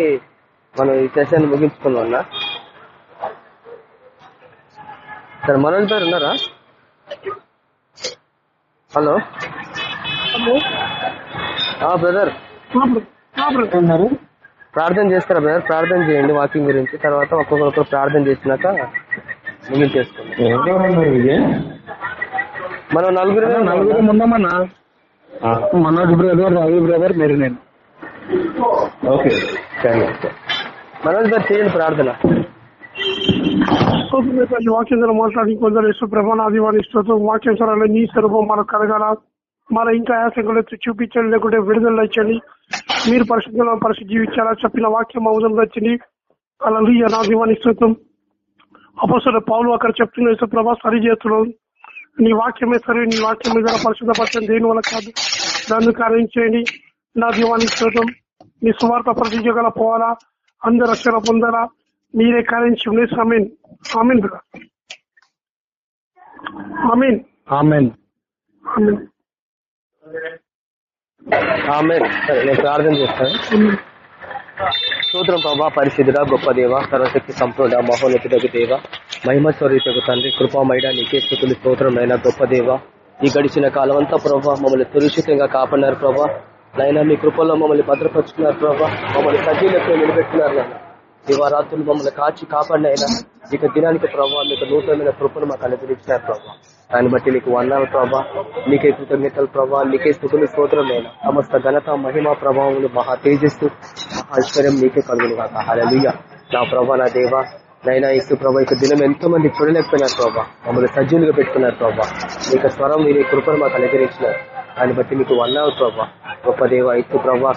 మనం ఈ సెషన్ ముగించుకుందాం అన్న. సరే మనోజ్ గారు ఉన్నారా? హలో. బ్రదర్. ప్రార్థన చేస్తారా బ్రదర్? ప్రార్థన చేయండి వాకింగ్ గురించి. తర్వాత ఒక్కొక్కరు ప్రార్థన చేసినాక ముగించేసుకుందాం మనం నలుగురు నలుగురు ఉందామన్నా మనోజ్ బ్రదర్ రవి బ్రదర్ మీరు నేను. ఓకే. మనోజ్ గారు చేయండి ప్రార్థన. వాక్యం ద్వారా మాట్లాడి కొందరు యేసు ప్రభానాదివాని స్తోత్రం వాక్యం నీ స్వరూపం మనకు కలగాల. మన ఇంకా చూపించండి లేకుంటే విడుదల ఇచ్చండి. మీరు పరిశుద్ధంగా పరిస్థితి జీవించాలా చెప్పిన వాక్యం అవసరం వచ్చింది. అలా నా దీవాని స్తోత్రం పౌలు అక్కడ చెప్తున్న యేసు ప్రభా సరి చేస్తున్నాం నీ వాక్యమే సరే నీ వాక్యం మీద పరిశుద్ధపరచండి దేని వల్ల కాదు. నన్ను కార్యం చేయండి నా దీవానికి స్తోత్రం నీ స్వార్థ గల పోవాలా అందరు రక్షణ పొందాలా. మీరే కార్యం చేయండి ఆమీన్ ఆమీన్ ఆమెన్ ఆమీన్ ఆమె సరే నేను ప్రార్థన చేస్తాను. స్తోత్రం ప్రభా పరిశుద్ధుడ గొప్ప దేవ సర్వశక్తి సంపూర్ణ మహోన్నతుడకు దేవ మహిమ స్వరూపకు తండ్రి కృపామైడ నీకే స్థుతులు స్తోత్రమైన గొప్ప దేవ. ఈ గడిచిన కాలం అంతా ప్రభా మమ్మల్ని సురక్షితంగా కాపాడినారు ప్రభా. నైనా మీ కృపల్లో మమ్మల్ని భద్రపరుచుకున్నారు ప్రభా. మమ్మల్ని సజీలతో నిలబెట్టుకున్నారు నాయన. దివారాత్రులు మమ్మల్ని కాచి కాపాడినైనా ఇక దినానికి ప్రభావ మీకు నూతనమైన కృపను మాకు అనుగ్రహించినారు ప్రభావ దాన్ని బట్టి నీకు వందాలు ప్రభా. నీకే కృతజ్ఞతలు ప్రభా. నీకే స్థుతులు స్తోత్రమైన సమస్త ఘనత మహిమ ప్రభావములు మహా తేజస్సు మహా ఐశ్వర్యం నీకే కలుగును కాక హల్లెలూయా. నా ప్రభా నా దేవ నైనా ఇసు ప్రభా ఇక దినం ఎంతో మంది చూడలేకపోయినారు ప్రభా. మమ్మల్ని సజ్జులుగా పెట్టుకున్నారు ప్రభా. నీకు స్వరం మీరు కృపను మాకు అనుగ్రహించినారు. దాన్ని బట్టి మీకు వందాలు ప్రభా. గొప్ప దేవ ఇసు ప్రభా.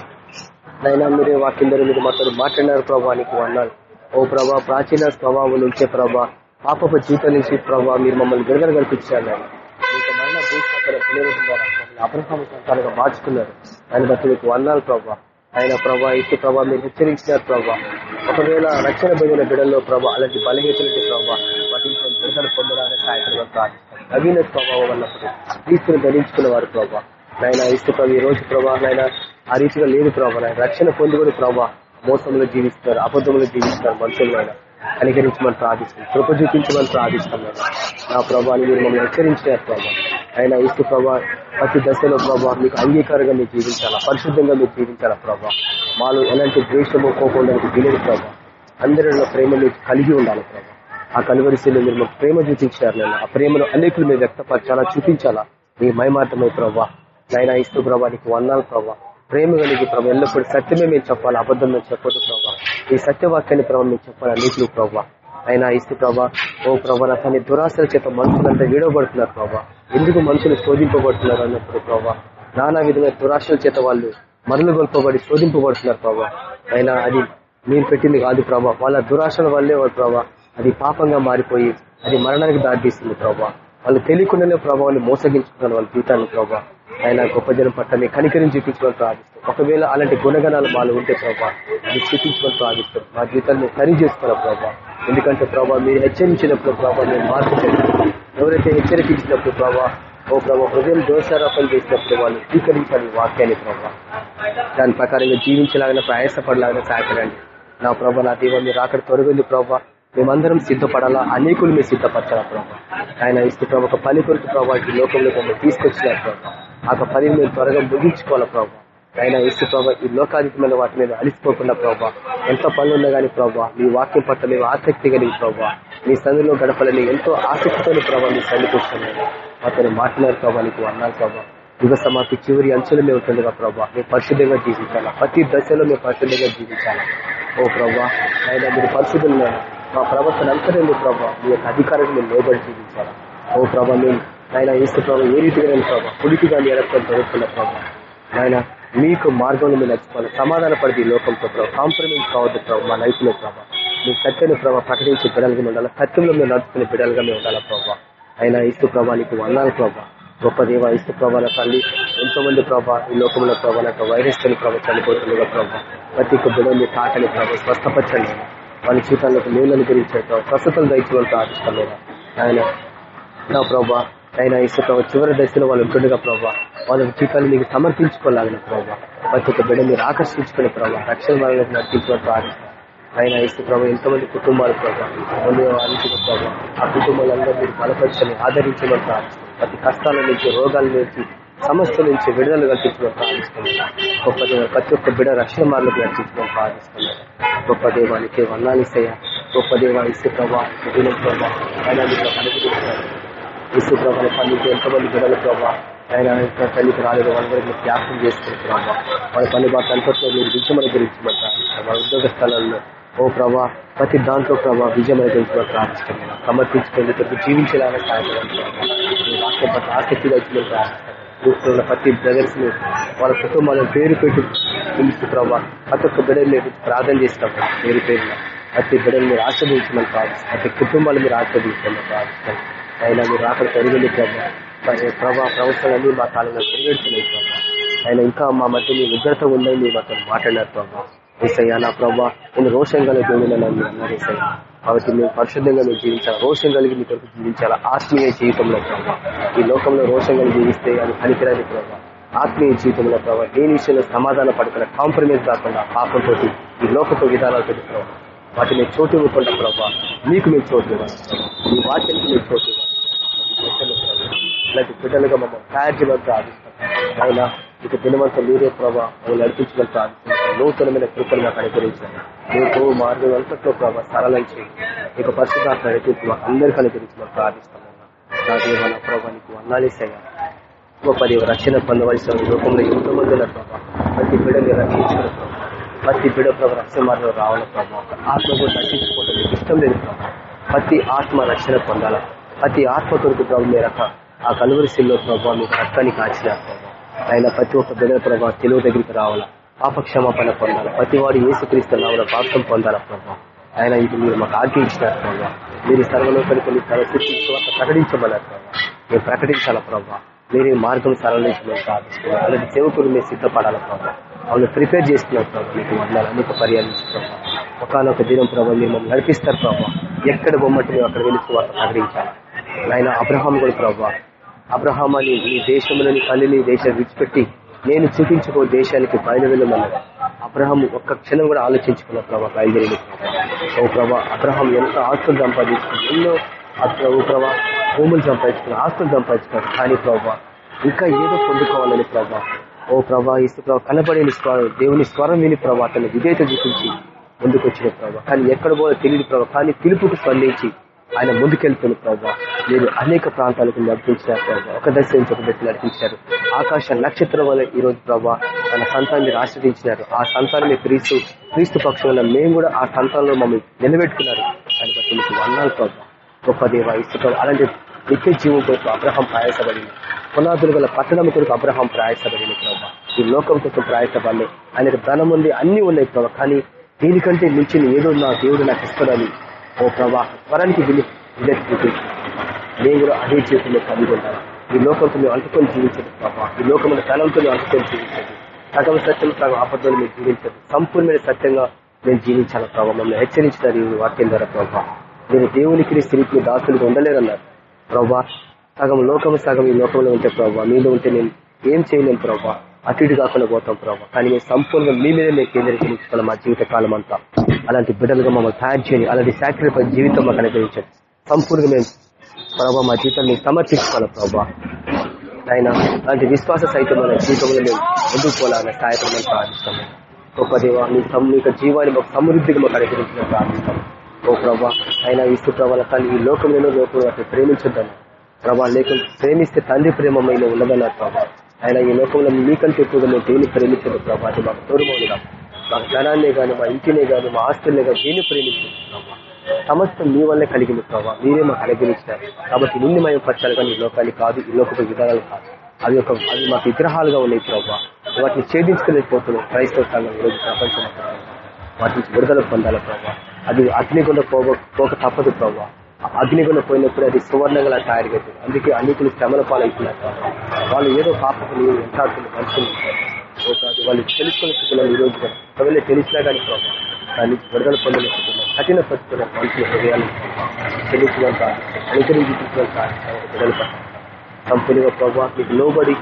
నైనా మీరే వాక్యందరూ మీరు మాతో మాట్లాడినారు ప్రభా నీకు వందాలు ఓ ప్రభా ప్రాచీన స్వభావం నుంచే ప్రభా పాపపు జీవితం నుంచి ప్రభా మీరు మమ్మల్ని విడుదల కల్పించారు నాయన. సంతానంగా మార్చుకున్నారు. ఆయన బట్టి మీకు వందాలు ప్రభా. ఆయన ప్రభా ఇటు ప్రభా మీరు హెచ్చరించినారు ప్రభా. ఒకవేళ రక్షణ పొందిన బిడల్లో ప్రభా అలాంటి బలహీనతలకి ప్రభా వాటి విడుదల పొందడానికి సాయంత్రం నవీన స్వభావం అన్నప్పుడు క్రీస్తుని ధరించుకున్న వారు ప్రభా. నాయన ఇసు ప్రభు ఈ రోజు ప్రభా నాయన ఆ రీతిగా లేదు ప్రభా రక్షణ పొంది కూడా ప్రభా మోసంలో జీవిస్తారు అబద్ధంలో జీవిస్తారు మనుషులు ఆయన అనుకరించమని ప్రార్థిస్తాం కృప చూపించమని ప్రార్థిస్తాం నా ప్రభావాన్ని మీరు మమ్మల్ని హెచ్చరించారు ప్రభా. అయినా ఇసు ప్రభా ప్రతి దశలో ప్రభావ మీకు అంగీకారంగా మీరు జీవించాలా? పరిశుద్ధంగా మీరు జీవించాలా ప్రభావ మాలో ఎలాంటి ద్వేషము పోకుండా వీలేదు ప్రభావ అందరిలో ప్రేమ మీకు కలిగి ఉండాలి ప్రభావ ఆ కలువరిశీలు మీరు మాకు ప్రేమ చూపించారు నేను ఆ ప్రేమను అనేకులు మీరు వ్యక్తపరచాలా చూపించాలా? మీ మైమార్థమై ప్రభావ నైనా ఇస్తూ ప్రభా నీకు వందాలు ప్రభావ ప్రేమ కలిగి ప్రభావ ఎల్లప్పుడూ సత్యమే మేము చెప్పాలి అబద్ధం మేము చెప్పదు ప్రభావ ఈ సత్యవాక్యాన్ని ప్రభావ మేము చెప్పాలి నీకులు ప్రభావ అయినా ఇస్తే ప్రభా ఓ ప్రభా నా దురాశల చేత మనుషులంతా విడవబడుతున్నారు ప్రభా. ఎందుకు మనుషులు శోధింపబడుతున్నారు అన్నప్పుడు ప్రభా? నానా విధమైన దురాశల చేత వాళ్ళు మరలు గొల్పబడి శోధింపబడుతున్నారు ప్రభా. అయినా అది మీరు పెట్టింది కాదు ప్రభా. వాళ్ళ దురాశల వల్లే వాళ్ళు ప్రభా అది పాపంగా మారిపోయి అది మరణానికి దారితీస్తుంది ప్రభా. వాళ్ళు తెలియకుండానే ప్రభావాన్ని మోసగించుకున్నారు వాళ్ళ జీవితాన్ని ప్రభా. ఆయన గొప్ప జనం పట్ల మీ కనికరిని చూపించమని ప్రార్థిస్తాం. ఒకవేళ అలాంటి గుణగణాలు మాలో ఉంటే ప్రభా అది చూపించమని ప్రార్థిస్తాం. మా జీవితాన్ని సరి చేసుకోవాలి ప్రభా? ఎందుకంటే ప్రభా మీరు హెచ్చరించినప్పుడు ప్రభా మేము మార్పు చేస్తాం ఎవరైతే హెచ్చరికించినప్పుడు ప్రభా ఓ ప్రభా హృదయం దోషారోపణ చేసినప్పుడు వాళ్ళు స్వీకరించాలి వాక్యాన్ని ప్రభా. దాని ప్రకారంగా జీవించలాగిన ప్రయాసపడలాగిన సహాయపడండి నా ప్రభా నా దీవం మీరు అక్కడ తొలగింది ప్రభా. మేమందరం సిద్ధపడాలా? అనేకులు మీరు సిద్ధపరచాలా ప్రభా? ఆయన ఇస్తే ప్రభా ఒక పని కొరకు ప్రభావ ఈ లోకంలో మమ్మల్ని తీసుకొచ్చినారు ప్రభావ ఆ పనిని మేము త్వరగా ముగించుకోవాలా ప్రభావ ఆయన ఇసు ప్రభా ఈ లోకాధికమైన వాటి మీద అలిసిపోకుండా ప్రభా ఎంత పనులు ఉన్నా గానీ ప్రభా మీ వాక్యం పట్ల మేము ఆసక్తి కలిగి ప్రభా మీ సందులో గడపాలని ఎంతో ఆసక్తితో ప్రభా మీ సన్నిధికి వస్తున్నాను అతను మాట్లాడారు ప్రభా నీకు అన్నారు ప్రభా. యుగ సమాప్తి చివరి అంచెలు మేము ఉంటుందిగా ప్రభా. మేము పరిశుద్ధంగా జీవించాలా? ప్రతి దశలో మేము పరిశుద్ధంగా జీవించాలా? ఓ ప్రభా ఆయన మీరు పరిశుద్ధులు మా ప్రవర్తన అంతరంలో ప్రభా మీ యొక్క అధికారాన్ని మేము లోబడి జీవించాలా? ఓ ప్రభా మేము ఆయన ఏసు ప్రభా ఏ రీతిగా నేను ప్రభా పుడికి కానీ ఎడపడం జరుగుతున్న ప్రభావ ఆయన మీకు మార్గంలో మీరు నచ్చుకోవాలి సమాధాన పడితే లోకంతో ప్రభావ కాంప్రమైజ్ కావద్దు ప్రభావ మా లైఫ్లో ప్రభావ మీ సత్యను ప్రభావ ప్రకటించే బిడలుగా ఉండాలి? సత్యంలో మేము నడుచుకునే బిడలుగా మేము ఉండాలి ప్రభావ ఆయన ఇసు ప్రభానికి వందాలి ప్రభావ గొప్ప దేవ ఇసు ప్రభావ తల్లి ఎంతో మంది ప్రభావ ఈ లోకంలో ప్రభావ యొక్క వైరస్ తల్లి ప్రభావ చనిపోతుందిగా ప్రభావ ప్రతి ఒక్క బిడల్ని తాటని ప్రభావ స్వస్థపరచండి. వాళ్ళ జీవితాలకు మేలు గురించే ప్రభావ ప్రస్తుతం దయచేవాళ్ళు ప్రార్థిస్తాం ఆయన నా ప్రభావ ఆయన ఇసు ప్రభావ చివరి దశలో వాళ్ళు ఉంటుండగా ప్రభావ వాళ్ళ జీవితాన్ని మీకు సమర్పించుకోలేగిన ప్రభావ ప్రతి ఒక్క బిడ్డ మీరు ఆకర్షించుకునే ప్రభావ రక్షణ వాళ్ళకి నడిపించడం ప్రార్థిస్తాం అయినా ఇసు ప్రభావ ఎంతమంది కుటుంబాలు ప్రభావ అంచుకు ప్రభావ ఆ కుటుంబాలందరూ మీరు బలపరచని ఆదరించమని ప్రార్థిస్తాం ప్రతి కష్టాల నుంచి రోగాల నుంచి సమస్యల నుంచి విడుదల కల్పించమని ప్రార్థిస్తున్నాం. గొప్ప దేవ ప్రతి ఒక్క బిడ రక్షణ మార్లకు నడిపించమని ప్రార్థిస్తున్నాం. గొప్ప దేవానికి వర్ణాలిసయ్య గొప్ప దేవ ఇసు ప్రభావ ప్రభావ ఆయన మీకు అనుగ్రహిస్తారు ఇసు ప్రభావ పనికి ఎంతమంది బిడల ప్రభావ ఆయన తల్లికి రాలేదు వాళ్ళందరూ మీరు జ్ఞాపకం చేసుకుని వాళ్ళ పని బాట అంతట్లో మీరు విజయమని గురించమంటారు వాళ్ళ ఉద్యోగ స్థలాల్లో ఓ ప్రభా ప్రతి దాంట్లో ప్రభావ విజయమని గురించి ప్రార్థిస్తున్నాను. సమర్పించుకునేందుకు జీవించేలాగా సహాయపడాలి వాక్యం పట్ల ఆసక్తిగా వచ్చిన చూస్తున్న ప్రతి బ్రదర్స్ని వాళ్ళ కుటుంబాలను పేరు పెట్టి పిలుస్తూ ప్రభావ ప్రతి ఒక్క బిడ్డల్ని ప్రార్థన చేసినప్పుడు పేరు పేరున ప్రతి బిడ్డల్ని ఆశ్రదించమని ప్రార్థిస్తాను ప్రతి కుటుంబాలు మీరు ఆశ్రదించమని ప్రార్థిస్తాను అయినా మీరు అక్కడ పెరిగింది ప్రభావ ప్రభా ప్రవర్తనని మా కాలంలో నెరవేర్చున్నాయి ప్రభావ ఆయన ఇంకా మా మధ్య మీ ఉగ్రత ఉందని మీరు అతను మాట్లాడారు ప్రభావ ఏసయ్యా నా ప్రభా నేను రోషం కలిగి ఉండినని అన్నారు ఏసయ్య. కాబట్టి మేము పరిశుద్ధంగా మేము జీవించాలి? రోషం కలిగి మీ కొరకు జీవించాలి? ఆత్మీయ జీవితంలో ప్రభావ ఈ లోకంలో రోషం కలిగి జీవిస్తే అది పనికిరాని ప్రభావ ఆత్మీయ జీవితంలో ప్రభావ దేని విషయంలో సమాధాన పడకుండా కాంప్రమైజ్ కాకుండా పాపంతో ఈ లోకపు విధానాలతో ప్రభావ వాటిని చోటు ఇవ్వకుండా ప్రభావ మీకు మేము చోటు ఇవ్వాలి ఈ వాక్యానికి మేము చోటు ఇవ్వాలి. ఇలాంటి బిడ్డలుగా మమ్మల్ని తయారు చేయమని ప్రార్థిస్తాం. ఆయన ఇక దినవంతా మీరే ప్రభావ మమ్మల్ని నడిపించమని ప్రార్థిస్తాం. నూతనమైన కృపలు మాకు అనుగ్రహించాలి మీకు మార్గం అంతట్లో ప్రభావ సరళం చేయండి. ఇక పరిశుభాత్మ నడిపించి మాకు అందరికీ అనుగ్రహించమని ప్రార్థిస్తాం. నా దేవ నా నీకు అన్నాలేసయ్యా గొప్ప దేవ రక్షణ పొందవలసిన లోకంలో ఎంతో మంది ఉన్నారు ప్రభావ ప్రతి బిడ్డని రక్షించిన ప్రభావ ప్రతి బిడ ప్రభు రక్షణ మార్గంలో రావాల ప్రభావ ఆత్మ కూడా రక్షించుకోవడం మీకు ఇష్టం లేదు ప్రభావ ప్రతి ఆత్మ రక్షణ పొందాల? ప్రతి ఆత్మ కొరకు ప్రభావ మీరు ఆ కలువరిశిల్లో ప్రభావ మీకు రక్తాన్ని కాచిన. ఆయన ప్రతి ఒక్క బిడ్డ ప్రభావ తెలుగు దగ్గరికి రావాలా. పాపక్షమాపణ పొందాలి. ప్రతి వాడు ఏసుక్రీస్తు ఆవిడ పాపం పొందాల ప్రభావ ఆయన ఇది మీరు మాకు ఆజ్ఞ ఇచ్చినారు ప్రభావ మీరు సర్వలోకానికి కొన్ని సర్వశక్తి ప్రకటించమన్నారు ప్రభావ మేము ప్రకటించాలా ప్రభావ మీరే మార్గం సరళించమని ప్రార్థిస్తున్నారు అలాంటి సేవకులు మీరు సిద్ధపడాల ప్రభావ వాళ్ళు ప్రిపేర్ చేస్తున్నారు ప్రభావ మీకు వందలు అనేక పర్యాలించి ప్రభావ ఒకనొక దినం ప్రభావ మిమ్మల్ని నడిపిస్తారు ప్రభావ ఎక్కడ బొమ్మటి మేము అక్కడ వెళ్ళి ప్రకటించాలి. ఆయన అబ్రహాం కూడా ప్రభావ అబ్రహాం అని ఈ దేశంలోని తల్లిని దేశం విడిచిపెట్టి నేను చూపించుకో దేశానికి బయలువెళ్ళమన్నాడు అబ్రహం ఒక్క క్షణం కూడా ఆలోచించుకున్న ప్రభా బయలుదేరి ఓ ప్రభా అబ్రహం ఎంత ఆస్తులు సంపాదించుకుని ఎన్నో ఓ ప్రభా భూములు సంపాదించుకున్నారు ఆస్తులు సంపాదించుకున్నారు కానీ ప్రభావ ఇంకా ఏదో పొందుకోవాలని ప్రభా ఓ ప్రభా ఇసు ప్రభా కనబడేని స్వరం దేవుని స్వరం విని ప్రభా అతను విధేయత చూపించి ముందుకు వచ్చిన ప్రభావ కానీ ఎక్కడ పోలో తెలియదు ప్రభావ కానీ పిలుపుకు స్పందించి ఆయన ముందుకెళ్తున్న ప్రభావ మీరు అనేక ప్రాంతాలకు నడిపించారు ప్రభావ ఒక దశ నుంచి ఒక దశ నడిపించారు. ఆకాశ నక్షత్రం వల్ల ఈ రోజు ప్రభావ తన సంతాన్ని మీరు ఆశ్రదించినారు ఆ సంతానమే క్రీస్తు క్రీస్తు పక్షంలో మేము కూడా ఆ సంతానంలో మమ్మల్ని నిలబెట్టుకున్నారు. దాన్ని బట్టి మీకు వందాలు ప్రభావ గొప్ప దేవ ఇసుక అలాంటి నిత్య జీవం కొరకు అబ్రహం ప్రయాసపడింది. పునాదులు గల పట్టణం కొరకు అబ్రహం ప్రయాసపడింది ప్రభావ ఈ లోకం కోసం ప్రయాసపడలే ఆయనకు ధనం ఉంది అన్ని ఉన్నాయి ప్రభావ కానీ దీనికంటే మించిన ఏదో నా దేవుడు నాకు ఇస్తాడని. ఓ ప్రభా స్వరానికి విని విలెత్తి నేను కూడా అదే చేతుల్లో కలిగి ఈ లోకంతో మేము అంటుకొని జీవించదు ప్రభావ ఈ లోకమైన తలంతో అంటుకొని జీవించదు. సగం సత్యం సగం ఆపదలు మేము జీవించదు. సంపూర్ణమైన సత్యంగా మేము జీవించాలి ప్రభావ మమ్మల్ని హెచ్చరించినారు ఈ వాక్యం ద్వారా ప్రభావ మీరు దేవునికి స్త్రీకి దాసులుగా ఉండలేరన్నారు. ప్రభా సగం లోకము సగం ఈ లోకంలో ఉంటే ప్రభావ మీలో ఉంటే నేను ఏం చేయలేను ప్రభావ అటు ఇటు కాకుండా పోతాం ప్రభావ కానీ మేము సంపూర్ణంగా మీ మీదే మేము కేంద్రీకరించుకోవాలి మా జీవిత కాలం అంతా అలాంటి బిడ్డలుగా మమ్మల్ని తయారు చేయండి అలాంటి సాక్రిఫైస్ జీవితం మాకు అనుగ్రహించండి. సంపూర్ణంగా మేము ప్రభావ మా జీవితాన్ని సమర్పించుకోవాలి ప్రభావ ఆయన అలాంటి విశ్వాస సహితమైన జీవితంలో మేము ముందుకు పోవాలన్న సహాయపడమని ప్రార్థిస్తాము గొప్ప దేవ మీ యొక్క జీవాన్ని మాకు సమృద్ధిగా మాకు అనుగ్రహించిన ప్రార్థిస్తాము ఓ ప్రభా ఆయన ఇసు ప్రభావ తల్లి ఈ లోకంలో లోకం అట్లా ప్రేమించొద్దని. ప్రభా లేక ప్రేమిస్తే తండ్రి ప్రేమమైన ఉన్నదన్నారు ప్రభా ఆయన ఈ లోకంలో మీకంటే ఎక్కువగా మేము దేన్ని ప్రేమించదు ప్రభా అది మాకు తోడుమవుగా మా ధనాన్ని కానీ మా ఇంటినే కానీ మా ఆస్తుల్నే కానీ దేన్ని ప్రేమించదు ప్రభా. సమస్తం మీ వల్లే కలిగింది ప్రభావ మీరే మాకు అనుగ్రహించారు. కాబట్టి నిన్ను మేము కానీ ఈ కాదు ఈ లోకపు విధానాలు కాదు. అవి ఒక అవి మాకు విగ్రహాలుగా ఉన్నాయి ప్రభావ వాటిని ఛేదించుకోలేకపోతున్నాం క్రైస్తవ సంఘం ఈరోజు ప్రపంచం వాటి నుంచి విడుదల పొందాలి ప్రభావ అది అగ్నిగుండ పోక పోక తప్పదు ప్రభావ అగ్నిగుండ పోయినప్పుడు అది సువర్ణంగా తయారు అందుకే అనేకులు శ్రమల పాలవుతున్నారు వాళ్ళు ఏదో పాపకు నీవు వెంటాడుతున్న మనుషులు ఉంటారు. ఓ కాదు. వాళ్ళు తెలుసుకునే స్థితిలో ఈరోజు ఒకవేళ తెలిసినా కానీ ప్రభావ దాన్ని విడుదల పొందిన స్థితిలో కఠిన పరిస్థితుల్లో మనుషుల హృదయాలు చెల్లించినంత అనుకరించినంత విడుదల పట్టాలి సంపూర్ణంగా ప్రభావ మీకు లోబడి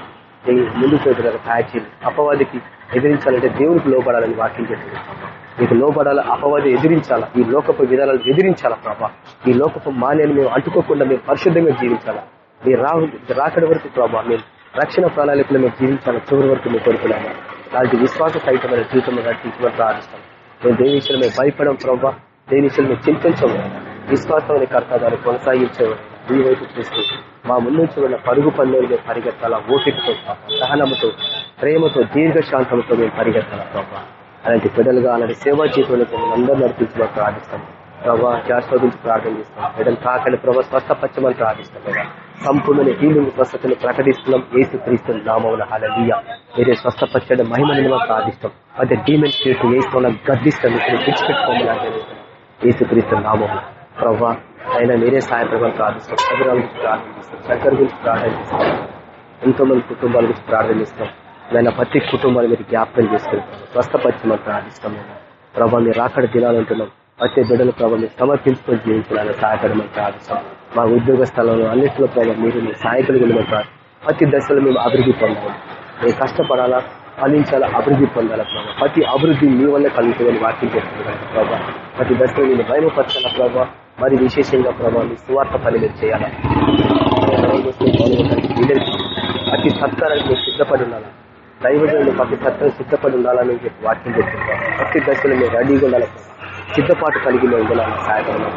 ముందుకు వెళ్తున్నారు తయారు చేయండి అపవాదికి ఎదిరించాలంటే దేవునికి లోబడాలని వాక్యం చెప్తుంది. మీకు లోబడాల? అపవాది ఎదిరించాలా? ఈ లోకపు విధానాలు ఎదిరించాలా ప్రభా? ఈ లోకపు మాన్యాన్ని మేము అంటుకోకుండా మేము పరిశుద్ధంగా జీవించాలా? మీ రాహు రాకడి వరకు ప్రభా మేము రక్షణ ప్రణాళికలు మేము జీవించాలి చివరి వరకు మేము కోరుకున్నాము. అలాంటి విశ్వాస సహితమైన జీవితం నడిపించమని ప్రార్థిస్తాం. మేము దేని విషయంలో మేము భయపడం ప్రభావ దేని విషయంలో మేము చింతించము విశ్వాసమైన కర్త దాన్ని ఈ వైపు చూస్తూ మా ముందుంచి ఉన్న పరుగు పనులు మేము పరిగెత్తాలా ఓపికతో సహనముతో ప్రేమతో దీర్ఘశాంతంతో మేము పరిగెత్తాలా ప్రభావ అలాంటి బిడ్డలుగా అలాంటి సేవా జీవితంలో మేము అందరూ నడిపించమని ప్రార్థిస్తాం ప్రభా జాస్వ గురించి ప్రార్థన చేస్తాం. బిడ్డలు తాకని ప్రభా స్వస్థపచ్చమని ప్రార్థిస్తాం కదా సంపూర్ణ హీలింగ్ స్వస్థతను ప్రకటిస్తున్నాం. ఏసు క్రీస్తు నామముల హలలీయ మీరే స్వస్థపచ్చడం మహిమని మనం ప్రార్థిస్తాం. అదే డీమెన్ స్టేట్ వేసుకోవాలని గర్దిస్తాం ఇక్కడ విడిచిపెట్టుకోమని ఏసు క్రీస్తు నామము ప్రభా అయినా మీరే సాయంత్రం ప్రార్థిస్తాం. అభిరామ్ గురించి ప్రార్థిస్తాం శంకర్ గురించి ప్రార్థిస్తాం ఎంతో మంది కుటుంబాల గురించి ప్రార్థిస్తాం నేను ప్రతి కుటుంబాలు మీరు జ్ఞాపకం చేసుకుంటాం స్వస్థపచ్చమని ప్రార్థిస్తాం. నేను ప్రభా మీరు రాకడ దినాలంటున్నాం వచ్చే బిడ్డల ప్రభావం సమర్పించుకొని జీవించాలని సహాయపడమని ప్రార్థిస్తాం. మా ఉద్యోగ స్థలంలో అన్నింటిలో ప్రభావం మీరు మీ సహాయకులు వెళ్ళిన ప్రతి దశలో మేము అభివృద్ధి పొందాలి. మేము కష్టపడాలా ఫలించాలా అభివృద్ధి పొందాలా ప్రభావ ప్రతి అభివృద్ధి మీ వల్ల కలుగుతుందని వాక్యం చేస్తున్నారు ప్రభావ ప్రతి దశలో నేను భయమపరచాల ప్రభావ మరి విశేషంగా ప్రభావ మీ సువార్త పని మీరు చేయాలా. ప్రతి సత్కారానికి మీరు సిద్ధపడి ఉండాలా. దైవజనులు ప్రతి సత్కారం సిద్ధపడి ఉండాలని చెప్పి వాక్యం చెప్తుంటాం ప్రతి దశలో మీరు రెడీగా ఉండాలి ప్రభావ. సిద్ధపాటు కలిగి మేము ఉండాలని సహాయపడమని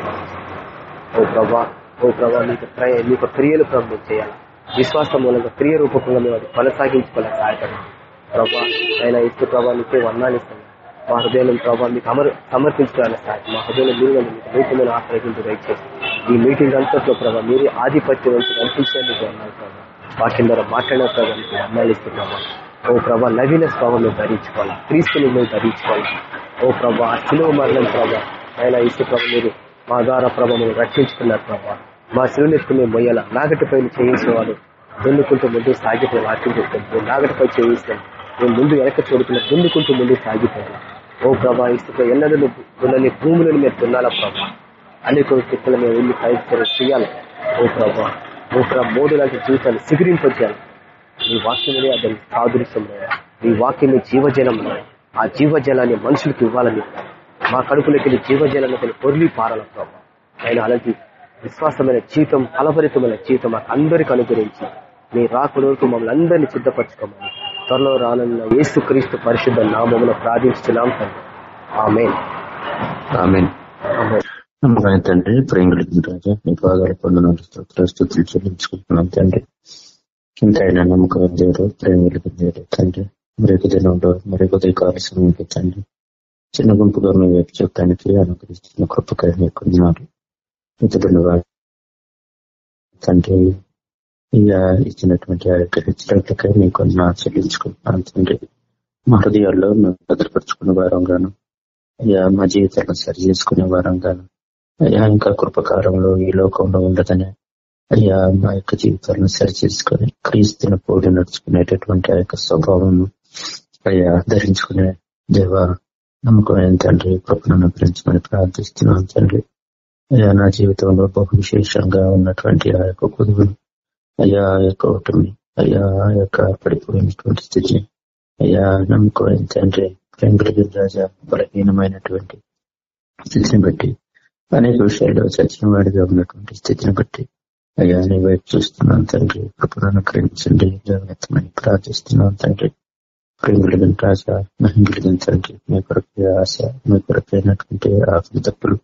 ఓ ప్రభా ఓ ప్రభా మీకు క్రయ- మీకు క్రియలు ప్రభు చేయాలి. విశ్వాసం మూలంగా క్రియ రూపకంగా మేము అది కొనసాగించుకోవాలి సహాయపడండి ప్రభా అయినా ఇస్తు ప్రభా నీకే వర్ణాలు ఇస్తాను. మా హృదయం ప్రభావ మీకు అమర్ సమర్పించడానికి సార్ మా హృదయంలో మీరు మీకు నూతనమైన ఆశ్రయించి దయచేసి. ఈ మీటింగ్ అంతట్లో ప్రభావ మీరే ఆధిపత్యం నుంచి కనిపించండి అన్నారు ప్రభావ వాక్యం ద్వారా మాట్లాడిన ప్రభావ మీకు వర్ణాలు ఓ ప్రభా నవీన స్వభావం మేము ధరించుకోవాలి. క్రీస్తుని మేము ధరించుకోవాలి. ఓ ప్రభా ఆ మరణం ప్రభా. ఆయన ఇసు ప్రభు మీరు మా ద్వారా ప్రభా మీరు రక్షించుకున్నారు ప్రభా. మా శిలువనెత్తుకు మొయ్యల మొయ్యాల. నాగటిపై చేయించిన వాళ్ళు దున్నుకుంటూ ముందు సాగిపోయి వాక్యం చెప్తాం నాగటిపై చేయిస్తాం మేము ముందు వెనక చూడుతున్న దున్నుకుంటూ ముందు సాగిపోయాలి ఓ ప్రభా ఇసుక ఎన్నడూ దున్నని భూములను మీరు దున్నాలా ప్రభా? అనేక స్థితులు మేము వెళ్ళి ప్రయత్నం చేయాలి. ఓ ప్రభా ఓ ప్రభా మోడు లాంటి జీవితాన్ని శిఖరింపజేయాలి నీ వాక్యమే అతని సాదృశ్యం నీ వాక్యమే జీవజలం ఆ జీవజలాన్ని మనుషులకు ఇవ్వాలని మా కడుపులోకి వెళ్ళి జీవజలాన్ని అతను పొర్లి పారాల ప్రభావ ఆయన అలాంటి విశ్వాసమైన జీవితం ఫలభరితమైన జీవితం మాకు అందరికి అనుగ్రహించి మీ రాకులోకి మమ్మల్ని అందరినీ సిద్ధపరచుకోమని త్వరలో రానున్న యేసు క్రీస్తు పరిశుద్ధ నామమును ప్రార్థించున్నాం తండ్రి. ఆమెన్. ఆమెన్. తండ్రి ప్రేంగులకి రాజా మీ పాదాలు పొందనాలు స్తోత్రస్తుతులు చెల్లించుకుంటున్నాం తండ్రి. ఇంకైనా నమ్మకం దేవుడు ప్రేమికులకి దేవుడు తండ్రి. మరొక దినంలో మరొక ఉదయకాల సమయంలో తండ్రి. చిన్న గుంపుగా మేము వైపు చూడటానికి అనుగ్రహిస్తున్న కృపకై మీకున్నారు ఇతరులు తండ్రి ఇలా ఇచ్చినటువంటి ఆ యొక్క హెచ్చరికలకై మీకు నా చెల్లించుకుంటున్నాను తండ్రి. మా హృదయాల్లో మేము భద్రపరుచుకున్న వారంగాను అయ్యా మా జీవితాలను సరి చేసుకునే వారంగాను అయ్యా ఇంకా కృపకారంలో ఈ లోకంలో ఉండదని అయ్యా మా యొక్క జీవితాలను సరి చేసుకుని క్రీస్తుని పోటీ నడుచుకునేటటువంటి ఆ యొక్క స్వభావం అయ్యా ధరించుకునే దేవ నమ్మకమైన తండ్రి కృపను అనుగ్రహించమని ప్రార్థిస్తున్నాను తండ్రి. అయ్యా నా జీవితంలో బహు విశేషంగా ఉన్నటువంటి ఆ యొక్క కుదువును అయ్యా ఆ యొక్క ఓటమి అయ్యా ఆ యొక్క పడిపోయినటువంటి స్థితిని అయ్యా నమ్మకమైన తండ్రి వెంకటగిరి రాజా బలహీనమైనటువంటి స్థితిని బట్టి అనేక విషయాల్లో చచ్చిన వాడిగా ఉన్నటువంటి స్థితిని బట్టి అయ్యా నీ వైపు చూస్తున్నాను తండ్రి కృపను అనుగ్రహించండి జాగ్రత్తమని ప్రార్థిస్తున్నాను తండ్రి. ప్రేంగులగిన రాజా మహిళగిన తండ్రి మీ కొరకే ఆశ మీ కొరకైనటువంటి ఆకలి తప్పులు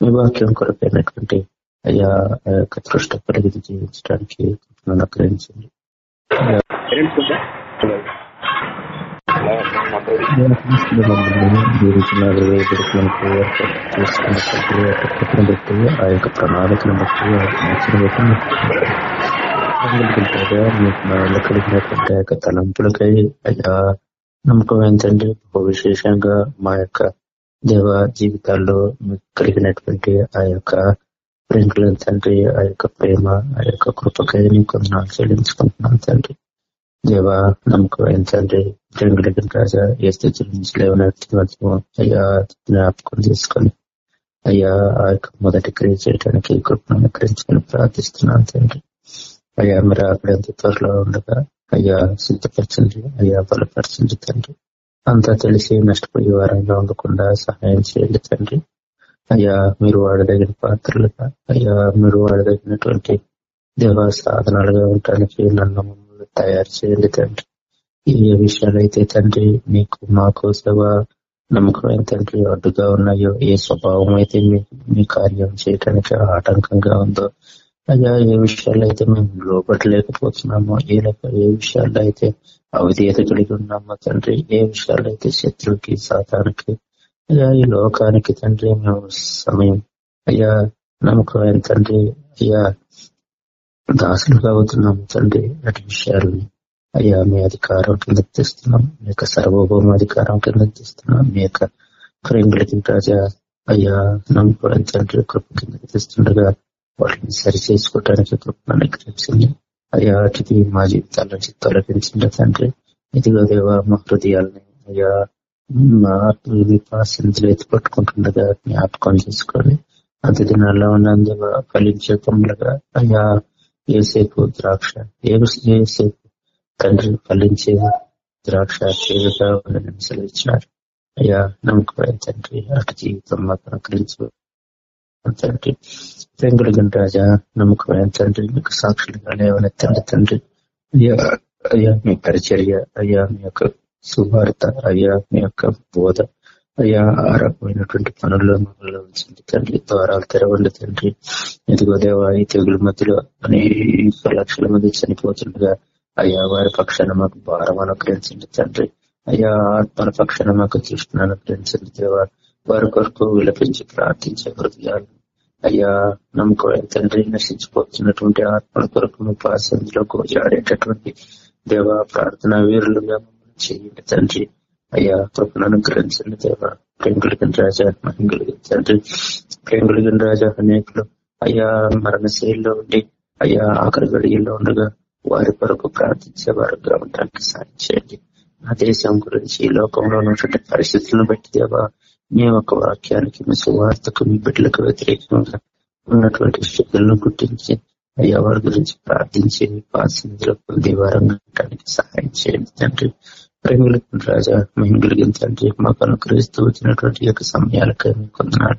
మీ వాక్యం కొరకైనటువంటి అయ్యా ఆ యొక్క దృష్ట పరిగతి జీవించడానికి అనుగ్రహించండి ఆ యొక్క ప్రణాళికను బట్టి కలిగినటువంటి ఆ యొక్క తలంపులకై అయ్యా నమ్మకం ఏంటంటే విశేషంగా మా యొక్క దేవ జీవితాల్లో కలిగినటువంటి ఆ యొక్క ప్రేంకుల తండ్రి ఆ యొక్క ప్రేమ ఆ యొక్క కృపకై నీకు నాకు చెల్లించుకుంటున్నాను తండ్రి దేవ నమ్మకం తండ్రి ప్రేంకులకి రాజా ఏ స్థితి నుంచి లేవనెత్తినో అయ్యా జ్ఞాపకం తీసుకొని అయ్యా ఆ యొక్క మొదటి క్రియ చేయడానికి కృపను అనుకరించుకొని ప్రార్థిస్తున్నాను తండ్రి. అయ్యా మరి అక్కడ ఎంత త్వరలో ఉండగా అయ్యా సిద్ధపరచండి అయ్యా బలపరచండి తండ్రి అంతా తెలిసి నష్టపోయే వారంగా ఉండకుండా సహాయం చేయండి తండ్రి అయ్యా మీరు వాడదగిన పాత్రలుగా అయ్యా మీరు వాడదగినటువంటి దేవ సాధనాలుగా ఉండటానికి నన్ను మమ్మల్ని తయారు చేయండి తండ్రి ఏ విషయాలు అయితే తండ్రి మీకు మాకు సేవ నమ్మకమైన తండ్రి అడ్డుగా ఉన్నాయో ఏ స్వభావం అయితే మీ కార్యం చేయటానికి ఆటంకంగా ఉందో అయ్యా ఏ విషయాల్లో అయితే మేము లోపట్లేకపోతున్నామో ఏ ఏ విషయాల్లో అయితే అవిధేయత కలిగి ఉన్నామో తండ్రి ఏ విషయాల్లో అయితే శత్రువుకి సాతానికి అయ్యా ఈ లోకానికి తండ్రి మేము సమయం అయ్యా నమ్మకమైన తండ్రి అయ్యా దాసులు కావుతున్నాము తండ్రి అటు విషయాలని అయ్యా మీ అధికారం కింద తెస్తున్నాం మీ యొక్క సర్వభౌమ అధికారం కింద తెస్తున్నాం మీ యొక్క ప్రేంగులకి రాజా అయ్యా నమ్మకమైన తండ్రి కృప కింద తెస్తుండగా వాటిని సరి చేసుకోవడానికి కృపను అనుగ్రహించింది అయ్యా అతిథి మా జీవితాల నుంచి తొలగించండి తండ్రి? ఇదిగో దేవ మా హృదయాలని అయ్యా మా ఆత్మీయ పాసింతులు ఎత్తి పట్టుకుంటుండగా జ్ఞాపకం చేసుకొని అంత దినాల్లో ఉన్నందుగా ఫలించే కొమ్మలుగా అయ్యా ఏసేపు ద్రాక్ష ఏసేపు తండ్రి ఫలించే ద్రాక్ష చేదుగా సెలవిచ్చినారు. అయ్యా నమ్మకమైన తండ్రి అటు జీవితం మాకు అనుకరించు తండ్రి. పెంగుల రాజా నమ్మకమైన తండ్రి మీకు సాక్షులుగా లేవనెత్తండి తండ్రి అయ్యా అయ్యా మీ పరిచర్య అయ్యా మీ యొక్క సువార్త అయ్యా మీ యొక్క బోధ. అయ్యా ఆ రకమైనటువంటి పనుల్లో మమ్మల్ని ఉంచండి తండ్రి. ద్వారాలు తెరవండి తండ్రి. ఇదిగో దేవా ఈ తెగుల మధ్యలో అనేక లక్షల మంది చనిపోతుండగా అయ్యా వారి పక్షాన మాకు భారం అనుగ్రహించండి తండ్రి. అయ్యా ఆత్మల పక్షాన మాకు దృష్టిని అనుగ్రహించండి దేవా. వారి కొరకు విలపించి ప్రార్థించే హృదయాలు. అయ్యా నమ్మకం తండ్రి నశించిపోతున్నటువంటి ఆత్మల కొరకు పాసంలో గోజాడేటటువంటి దేవ ప్రార్థన వీరులుగా చేయండి తండ్రి. అయ్యా కృపను అనుగ్రహించండి దేవ. ప్రేంగులిగిన రాజా మహింగులిగిన తండ్రి. ప్రేంగులిగిన రాజా అనేకులు. అయ్యా మరణశైలిలో ఉండి అయ్యా ఆఖరి గడియల్లో ఉండగా వారి కొరకు ప్రార్థించే వారుగా ఉండడానికి సాధించండి చేయండి. ఆ దేశం గురించి ఈ లోకంలో ఉన్నటువంటి పరిస్థితులను బట్టి దేవా మీ యొక్క వాక్యానికి మీ సువార్తకు మీ బిడ్డలకు వ్యతిరేకంగా ఉన్నటువంటి శక్తులను గుర్తించి అయ్యా వారి గురించి ప్రార్థించి పాసిందులో పొందే వారంగా సహాయం చేయండి తండ్రి. ప్రేమిలకు రాజా మహిళగిన తండ్రి మాకు అనుగ్రహిస్తూ వచ్చినటువంటి యొక్క సమయాలకై మీ కొందనాడు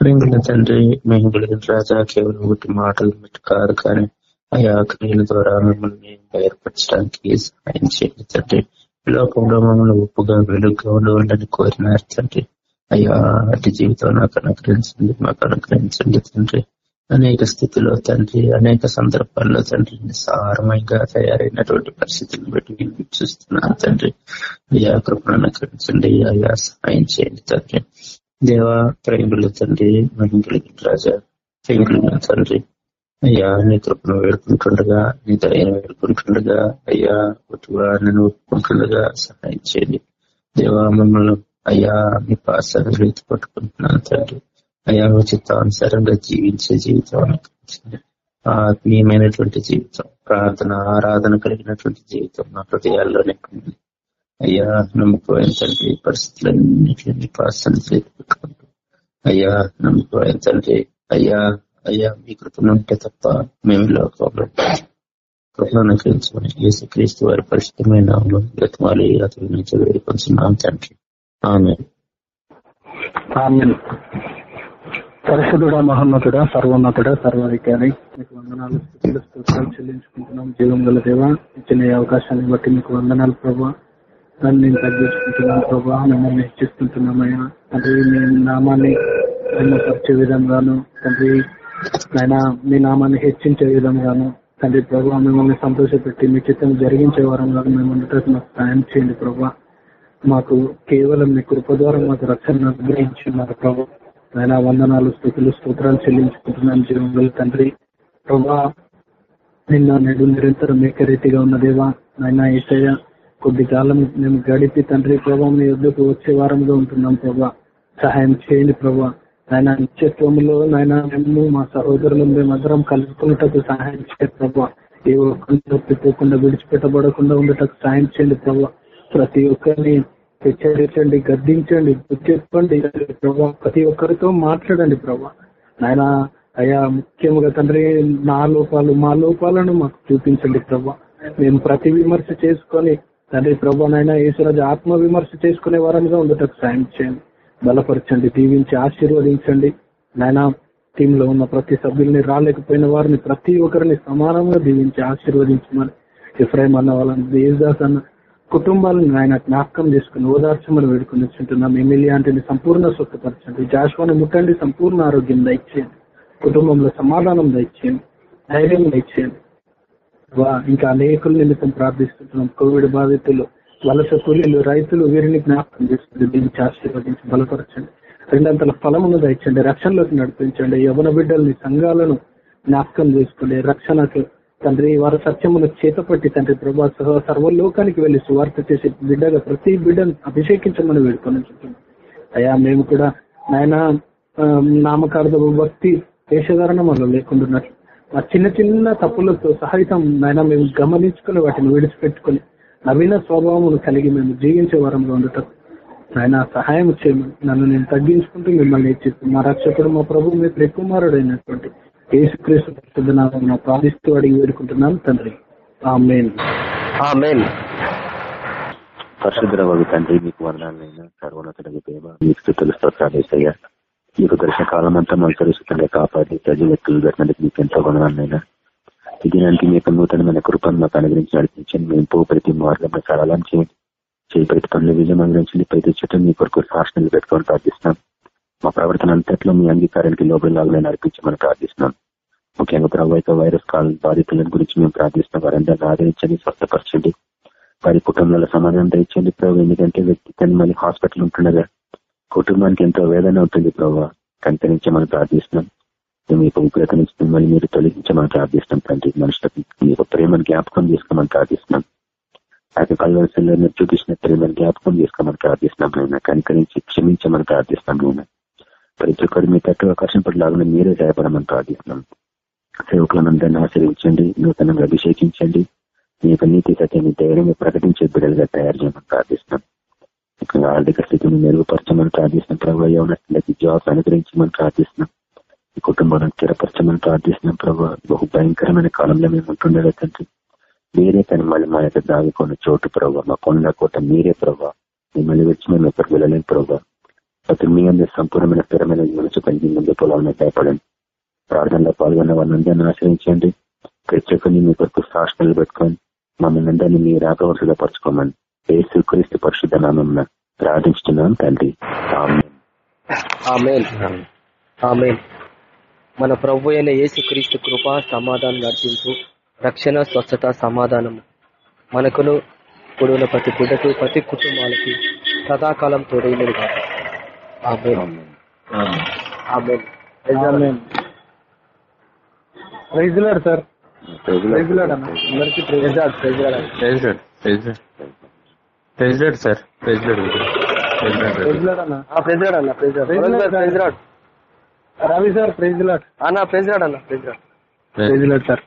ప్రేంగుల తండ్రి మేము కలిగిన రాజా కేవలం ఒకటి మాటలు బట్టి కాదు కానీ ఆయా క్రియల ద్వారా మిమ్మల్ని ఏర్పరచడానికి సహాయం చేయండి తండ్రి. లోపంలో మమ్మల్ని ఉప్పుగా వెలుగుగా ఉండవాలని కోరినారు తండ్రి. అయ్యా అటు జీవితం నాకు అనుగ్రహించండి మాకు అనుగ్రహించండి తండ్రి. అనేక స్థితిలో తండ్రి అనేక సందర్భాల్లో తండ్రి నిస్సారమైగా తయారైనటువంటి పరిస్థితులను బట్టి చూస్తున్నాను తండ్రి. అయ్యా కృపను అనుగ్రహించండి అయ్యా సహాయం చేయండి తండ్రి. దేవా ప్రేమికులు తండ్రి మహిం రాజా ప్రేమికులు తండ్రి. అయ్యా నీ కృపను వేడుకుంటుండగా నీ దయను వేడుకుంటుండగా అయ్యా ఒట్టుగా నన్ను ఒప్పుకుంటుండగా సహాయం చేయండి. దేవా మమ్మల్ని అయ్యా మీ పాసాన్ని రీతి పట్టుకుంటున్నాను తండ్రి. అయ్యా ఉచితానుసారంగా జీవించే జీవితం ఆత్మీయమైనటువంటి జీవితం ప్రార్థన ఆరాధన కలిగినటువంటి జీవితం నా హృదయాల్లోనే అయ్యా నమ్మకమైన తండ్రి పరిస్థితులన్నింటినీ పాసాన్ని చేతి పెట్టుకుంటూ. అయ్యా నమ్మకమైన తండ్రి అయ్యా అయ్యా మీ కృపను ఉంటే తప్ప మేము లోకంలో కృపను గ్రహించమని యేసుక్రీస్తు వారి పరిశుద్ధమైన బ్రతమాలి అతని నుంచి వేడుకొంచున్నాం తండ్రి. పరిశుద్ధుడా మహోన్నతుడా సర్వోన్నతుడ సర్వాధికారి మీకు వందనాలు స్థితులు స్తోత్రాలు చెల్లించుకుంటున్నాం జీవం గల దేవ ఇచ్చిన అవకాశాన్ని బట్టి మీకు వందనాలు ప్రభా నన్ను నేను తగ్గించుకుంటున్నాను ప్రభా మిమ్మల్ని హెచ్చిస్తుంటున్నామయ్యా తండ్రి మీ నామాన్ని పరిచే విధంగాను తండ్రి ఆయన మీ నామాన్ని హెచ్చించే విధంగాను తండ్రి ప్రభా మిమ్మల్ని సంతోషపెట్టి మీ చిత్తం జరిగించే వారంగా మిమ్మల్ని నాకు సాయం చేయండి ప్రభా మాకు కేవలం మీ కృప ద్వారా మాకు రక్షణ అనుగ్రహించున్నారు ప్రభు. ఆయన వందనాలు స్థుతులు స్తోత్రాలు చెల్లించుకుంటున్నాను జీవంలో తండ్రి. ప్రభా నిన్న నేడు నిరంతరం ఏకరీతిగా ఉన్నదేవా నాయన ఏసయ్య కొద్ది కాలం మేము గడిపి తండ్రి ప్రభావం మీ వద్దకు వచ్చే వారంగా ఉంటున్నాం ప్రభా. సహాయం చేయండి ప్రభా. ఆయన నిత్యత్వంలో నాయన మేము మా సహోదరులు మేమందరం కలుపుకున్నటకు సహాయం చేయండి ప్రభా. ఏ ఒక్కరిని విడిచిపెట్టబడకుండా ఉండటకు సహాయం చేయండి ప్రభా. ప్రతి ఒక్కరిని హెచ్చరించండి గద్దించండి చెప్పండి ప్రభా ప్రతి ఒక్కరితో మాట్లాడండి ప్రభా. నాయన అయ్యా ముఖ్యంగా తండ్రి నా లోపాలు మా లోపాలను మాకు చూపించండి ప్రభా. మేము ప్రతి విమర్శ చేసుకొని తండ్రి ప్రభా నాయన ఈశ్వరాజు ఆత్మ విమర్శ చేసుకునే వారంగా ఉండటం సాయం చేయండి. బలపరచండి దీవించి ఆశీర్వదించండి. నాయన టీంలో ఉన్న ప్రతి సభ్యుల్ని రాలేకపోయిన వారిని ప్రతి ఒక్కరిని సమానంగా దీవించి ఆశీర్వదించమని ఇఫ్రాయిం అన్న వాళ్ళని దేవదాస్ అన్న కుటుంబాలను ఆయన జ్ఞాపకం చేసుకుని ఓదార్చమని వేడుకుని వచ్చుంటున్నాం ఎమ్మెల్యే అంటే సంపూర్ణ స్వస్థపరచండి. జాషువాని ముట్టండి సంపూర్ణ ఆరోగ్యం దయచేయండి. కుటుంబంలో సమాధానం దయచేయండి ధైర్యం దయచేయండి. ఇంకా అనేకుల నిమిత్తం ప్రార్థిస్తుంటున్నాం కోవిడ్ బాధితులు వలస కూలీలు రైతులు వీరిని జ్ఞాపకం చేసుకుని దీనికి ఆశీర్వదించి బలపరచండి. రెండంతల ఫలమును దయచండి రక్షణలోకి నడిపించండి. యవన బిడ్డల్ని సంఘాలను జ్ఞాపకం చేసుకోండి రక్షణకు తండ్రి వారి సత్యమును చేతపట్టి తండ్రి ప్రభా సహ సర్వలోకానికి వెళ్ళి సువార్త చేసి బిడ్డగా ప్రతి బిడ్డను అభిషేకించమని వేడుకొని అయ్యా మేము కూడా నాయన నామకార్థ భక్తి వేషధారణ మనం లేకుండా ఆ చిన్న చిన్న తప్పులతో సహితం నాయన మేము గమనించుకుని వాటిని విడిచిపెట్టుకుని నవీన స్వభావమును కలిగి మేము జీవించే వారంలో ఉండటం ఆయన సహాయం చేయమని నన్ను నేను తగ్గించుకుంటూ మిమ్మల్ని ఇచ్చిస్తూ మా రక్షకుడు మా ప్రభు మీ ప్రియకుమారుడు అయినటువంటి యేసుక్రీస్తు నామం ప్రార్థిస్తూ అడిగి వేడుకుంటున్నాం తండ్రి. పరిశుద్ధ తండ్రి మీకు వర్ణాలైనా సర్వోన్నతుడికి దేవ మీకు స్థుతులు స్తోత్రాలు మీకు దర్శన కాలం అంతా మన సురక్షితంగా కాపాడి ప్రజలు వ్యక్తులు దర్శనానికి మీకు ఎంతో గుణాలైనా ఈ దినానికి మీకు నూతనమైన కృపను మాకు అనుగ్రహించి నడిపించండి. మేము పో ప్రతి మార్గంలో సరళం చేయండి. చేయి ప్రతి పనులు విజయం అనుగ్రహించండి ప్రతి చుట్టూ మీ కొరకు సాక్షణలు పెట్టుకొని ప్రార్థిస్తున్నాం. మా ప్రవర్తన అంతట్లో మీ అంగీకారానికి లోపలిలాగా నడిపించమని ప్రార్థిస్తున్నాం ముఖ్యంగా ప్రభావిత వైరస్ కాలం బాధితుల గురించి మేము ప్రార్థిస్తున్నాం. వారందరినీ ఆదరించండి స్వస్థపరచండి. వారి కుటుంబాల సమాధానం తెచ్చండి ప్రభు ఎందుకంటే వ్యక్తి తన మళ్ళీ హాస్పిటల్ ఉంటుండగా కుటుంబానికి ఎంతో వేదన ఉంటుంది ప్రభావ కనికరించమని ప్రార్థిస్తున్నాం. మేము యొక్క ఉగ్రత నుంచి మిమ్మల్ని మీరు తొలగించమని ప్రార్థిస్తున్నాం తండ్రి. మనుషులకు మీ యొక్క ప్రేమను జ్ఞాపకం చేసుకోమని ప్రార్థిస్తున్నాం. ఆ యొక్క కల్వరసల్లో చూపించిన ప్రేమను జ్ఞాపకం చేసుకోమని ప్రార్థిస్తున్నాం నేను కనికరించి క్షమించమని ప్రార్థిస్తున్నాం నేను ప్రతి ఒక్కరు మీ తట్టు ఆకర్షింపట్లాగా మీరే సహాయపడమని ప్రార్థిస్తున్నాం సేవకులందరినీ ఆశ్రయించండి నూతనంగా అభిషేకించండి. మీ యొక్క నీతి సత్యాన్ని ధైర్యంగా ప్రకటించే బిడ్డలుగా తయారు చేయమని ప్రార్థిస్తున్నాం ఆర్థిక స్థితిని మెరుగుపరచమని ప్రార్థిస్తున్నాం ప్రభావ యవనస్తులకి జాబ్స్ అనుగ్రహించమని ప్రార్థిస్తున్నాం ఈ కుటుంబాలను స్థిరపరచమని ప్రార్థిస్తున్నాం ప్రభావ బహు భయంకరమైన కాలంలో మేము ఉంటుండగా తండ్రి మీరే కానీ మళ్ళీ మా యొక్క దాగుకున్న చోటు ప్రభావ మా కొండ కోట మీరే ప్రభావ మిమ్మల్ని వచ్చి మేము ఒకరు వెళ్ళలేని ప్రభావ అతను మీ అందరి సంపూర్ణమైన స్థిరమైన మనసు కలిగి ముందు కావాలని భయపడండి ప్రార్థనలో పాల్గొన్న వాళ్ళందరినీ ఆశ్రయించండి ప్రతి ఒక్కరిని మీ కొరకు సాక్షణలు పెట్టుకొని మమ్మల్ని అందరినీ మీ రాకవరుసగా పరచుకోమని ఏసు క్రీస్తు పరిశుద్ధ నామం ప్రార్థించుతున్నాం తండ్రి మన ప్రభు అయిన యేసు క్రీస్తు కృప సమాధానం నడిపింపు రక్షణ స్వచ్ఛత సమాధానము మనకును పొడవుల ప్రతి బిడ్డకు ప్రతి కుటుంబాలకి సదాకాలం తోడైనది కాదు amen amen amen. Praise Lord sir praise Lord అన్న అందరికీ ప్రైజ్ లార్డ్ ప్రైజ్ లార్డ్ అన్న. Praise Lord praise Lord praise Lord sir praise Lord praise Lord praise Lord అన్న ప్రెజ్ రాడ్ అన్న praise Lord praise Lord praise Lord Ravi sir praise Lord అన్న praise Lord అన్న praise Lord praise Lord sir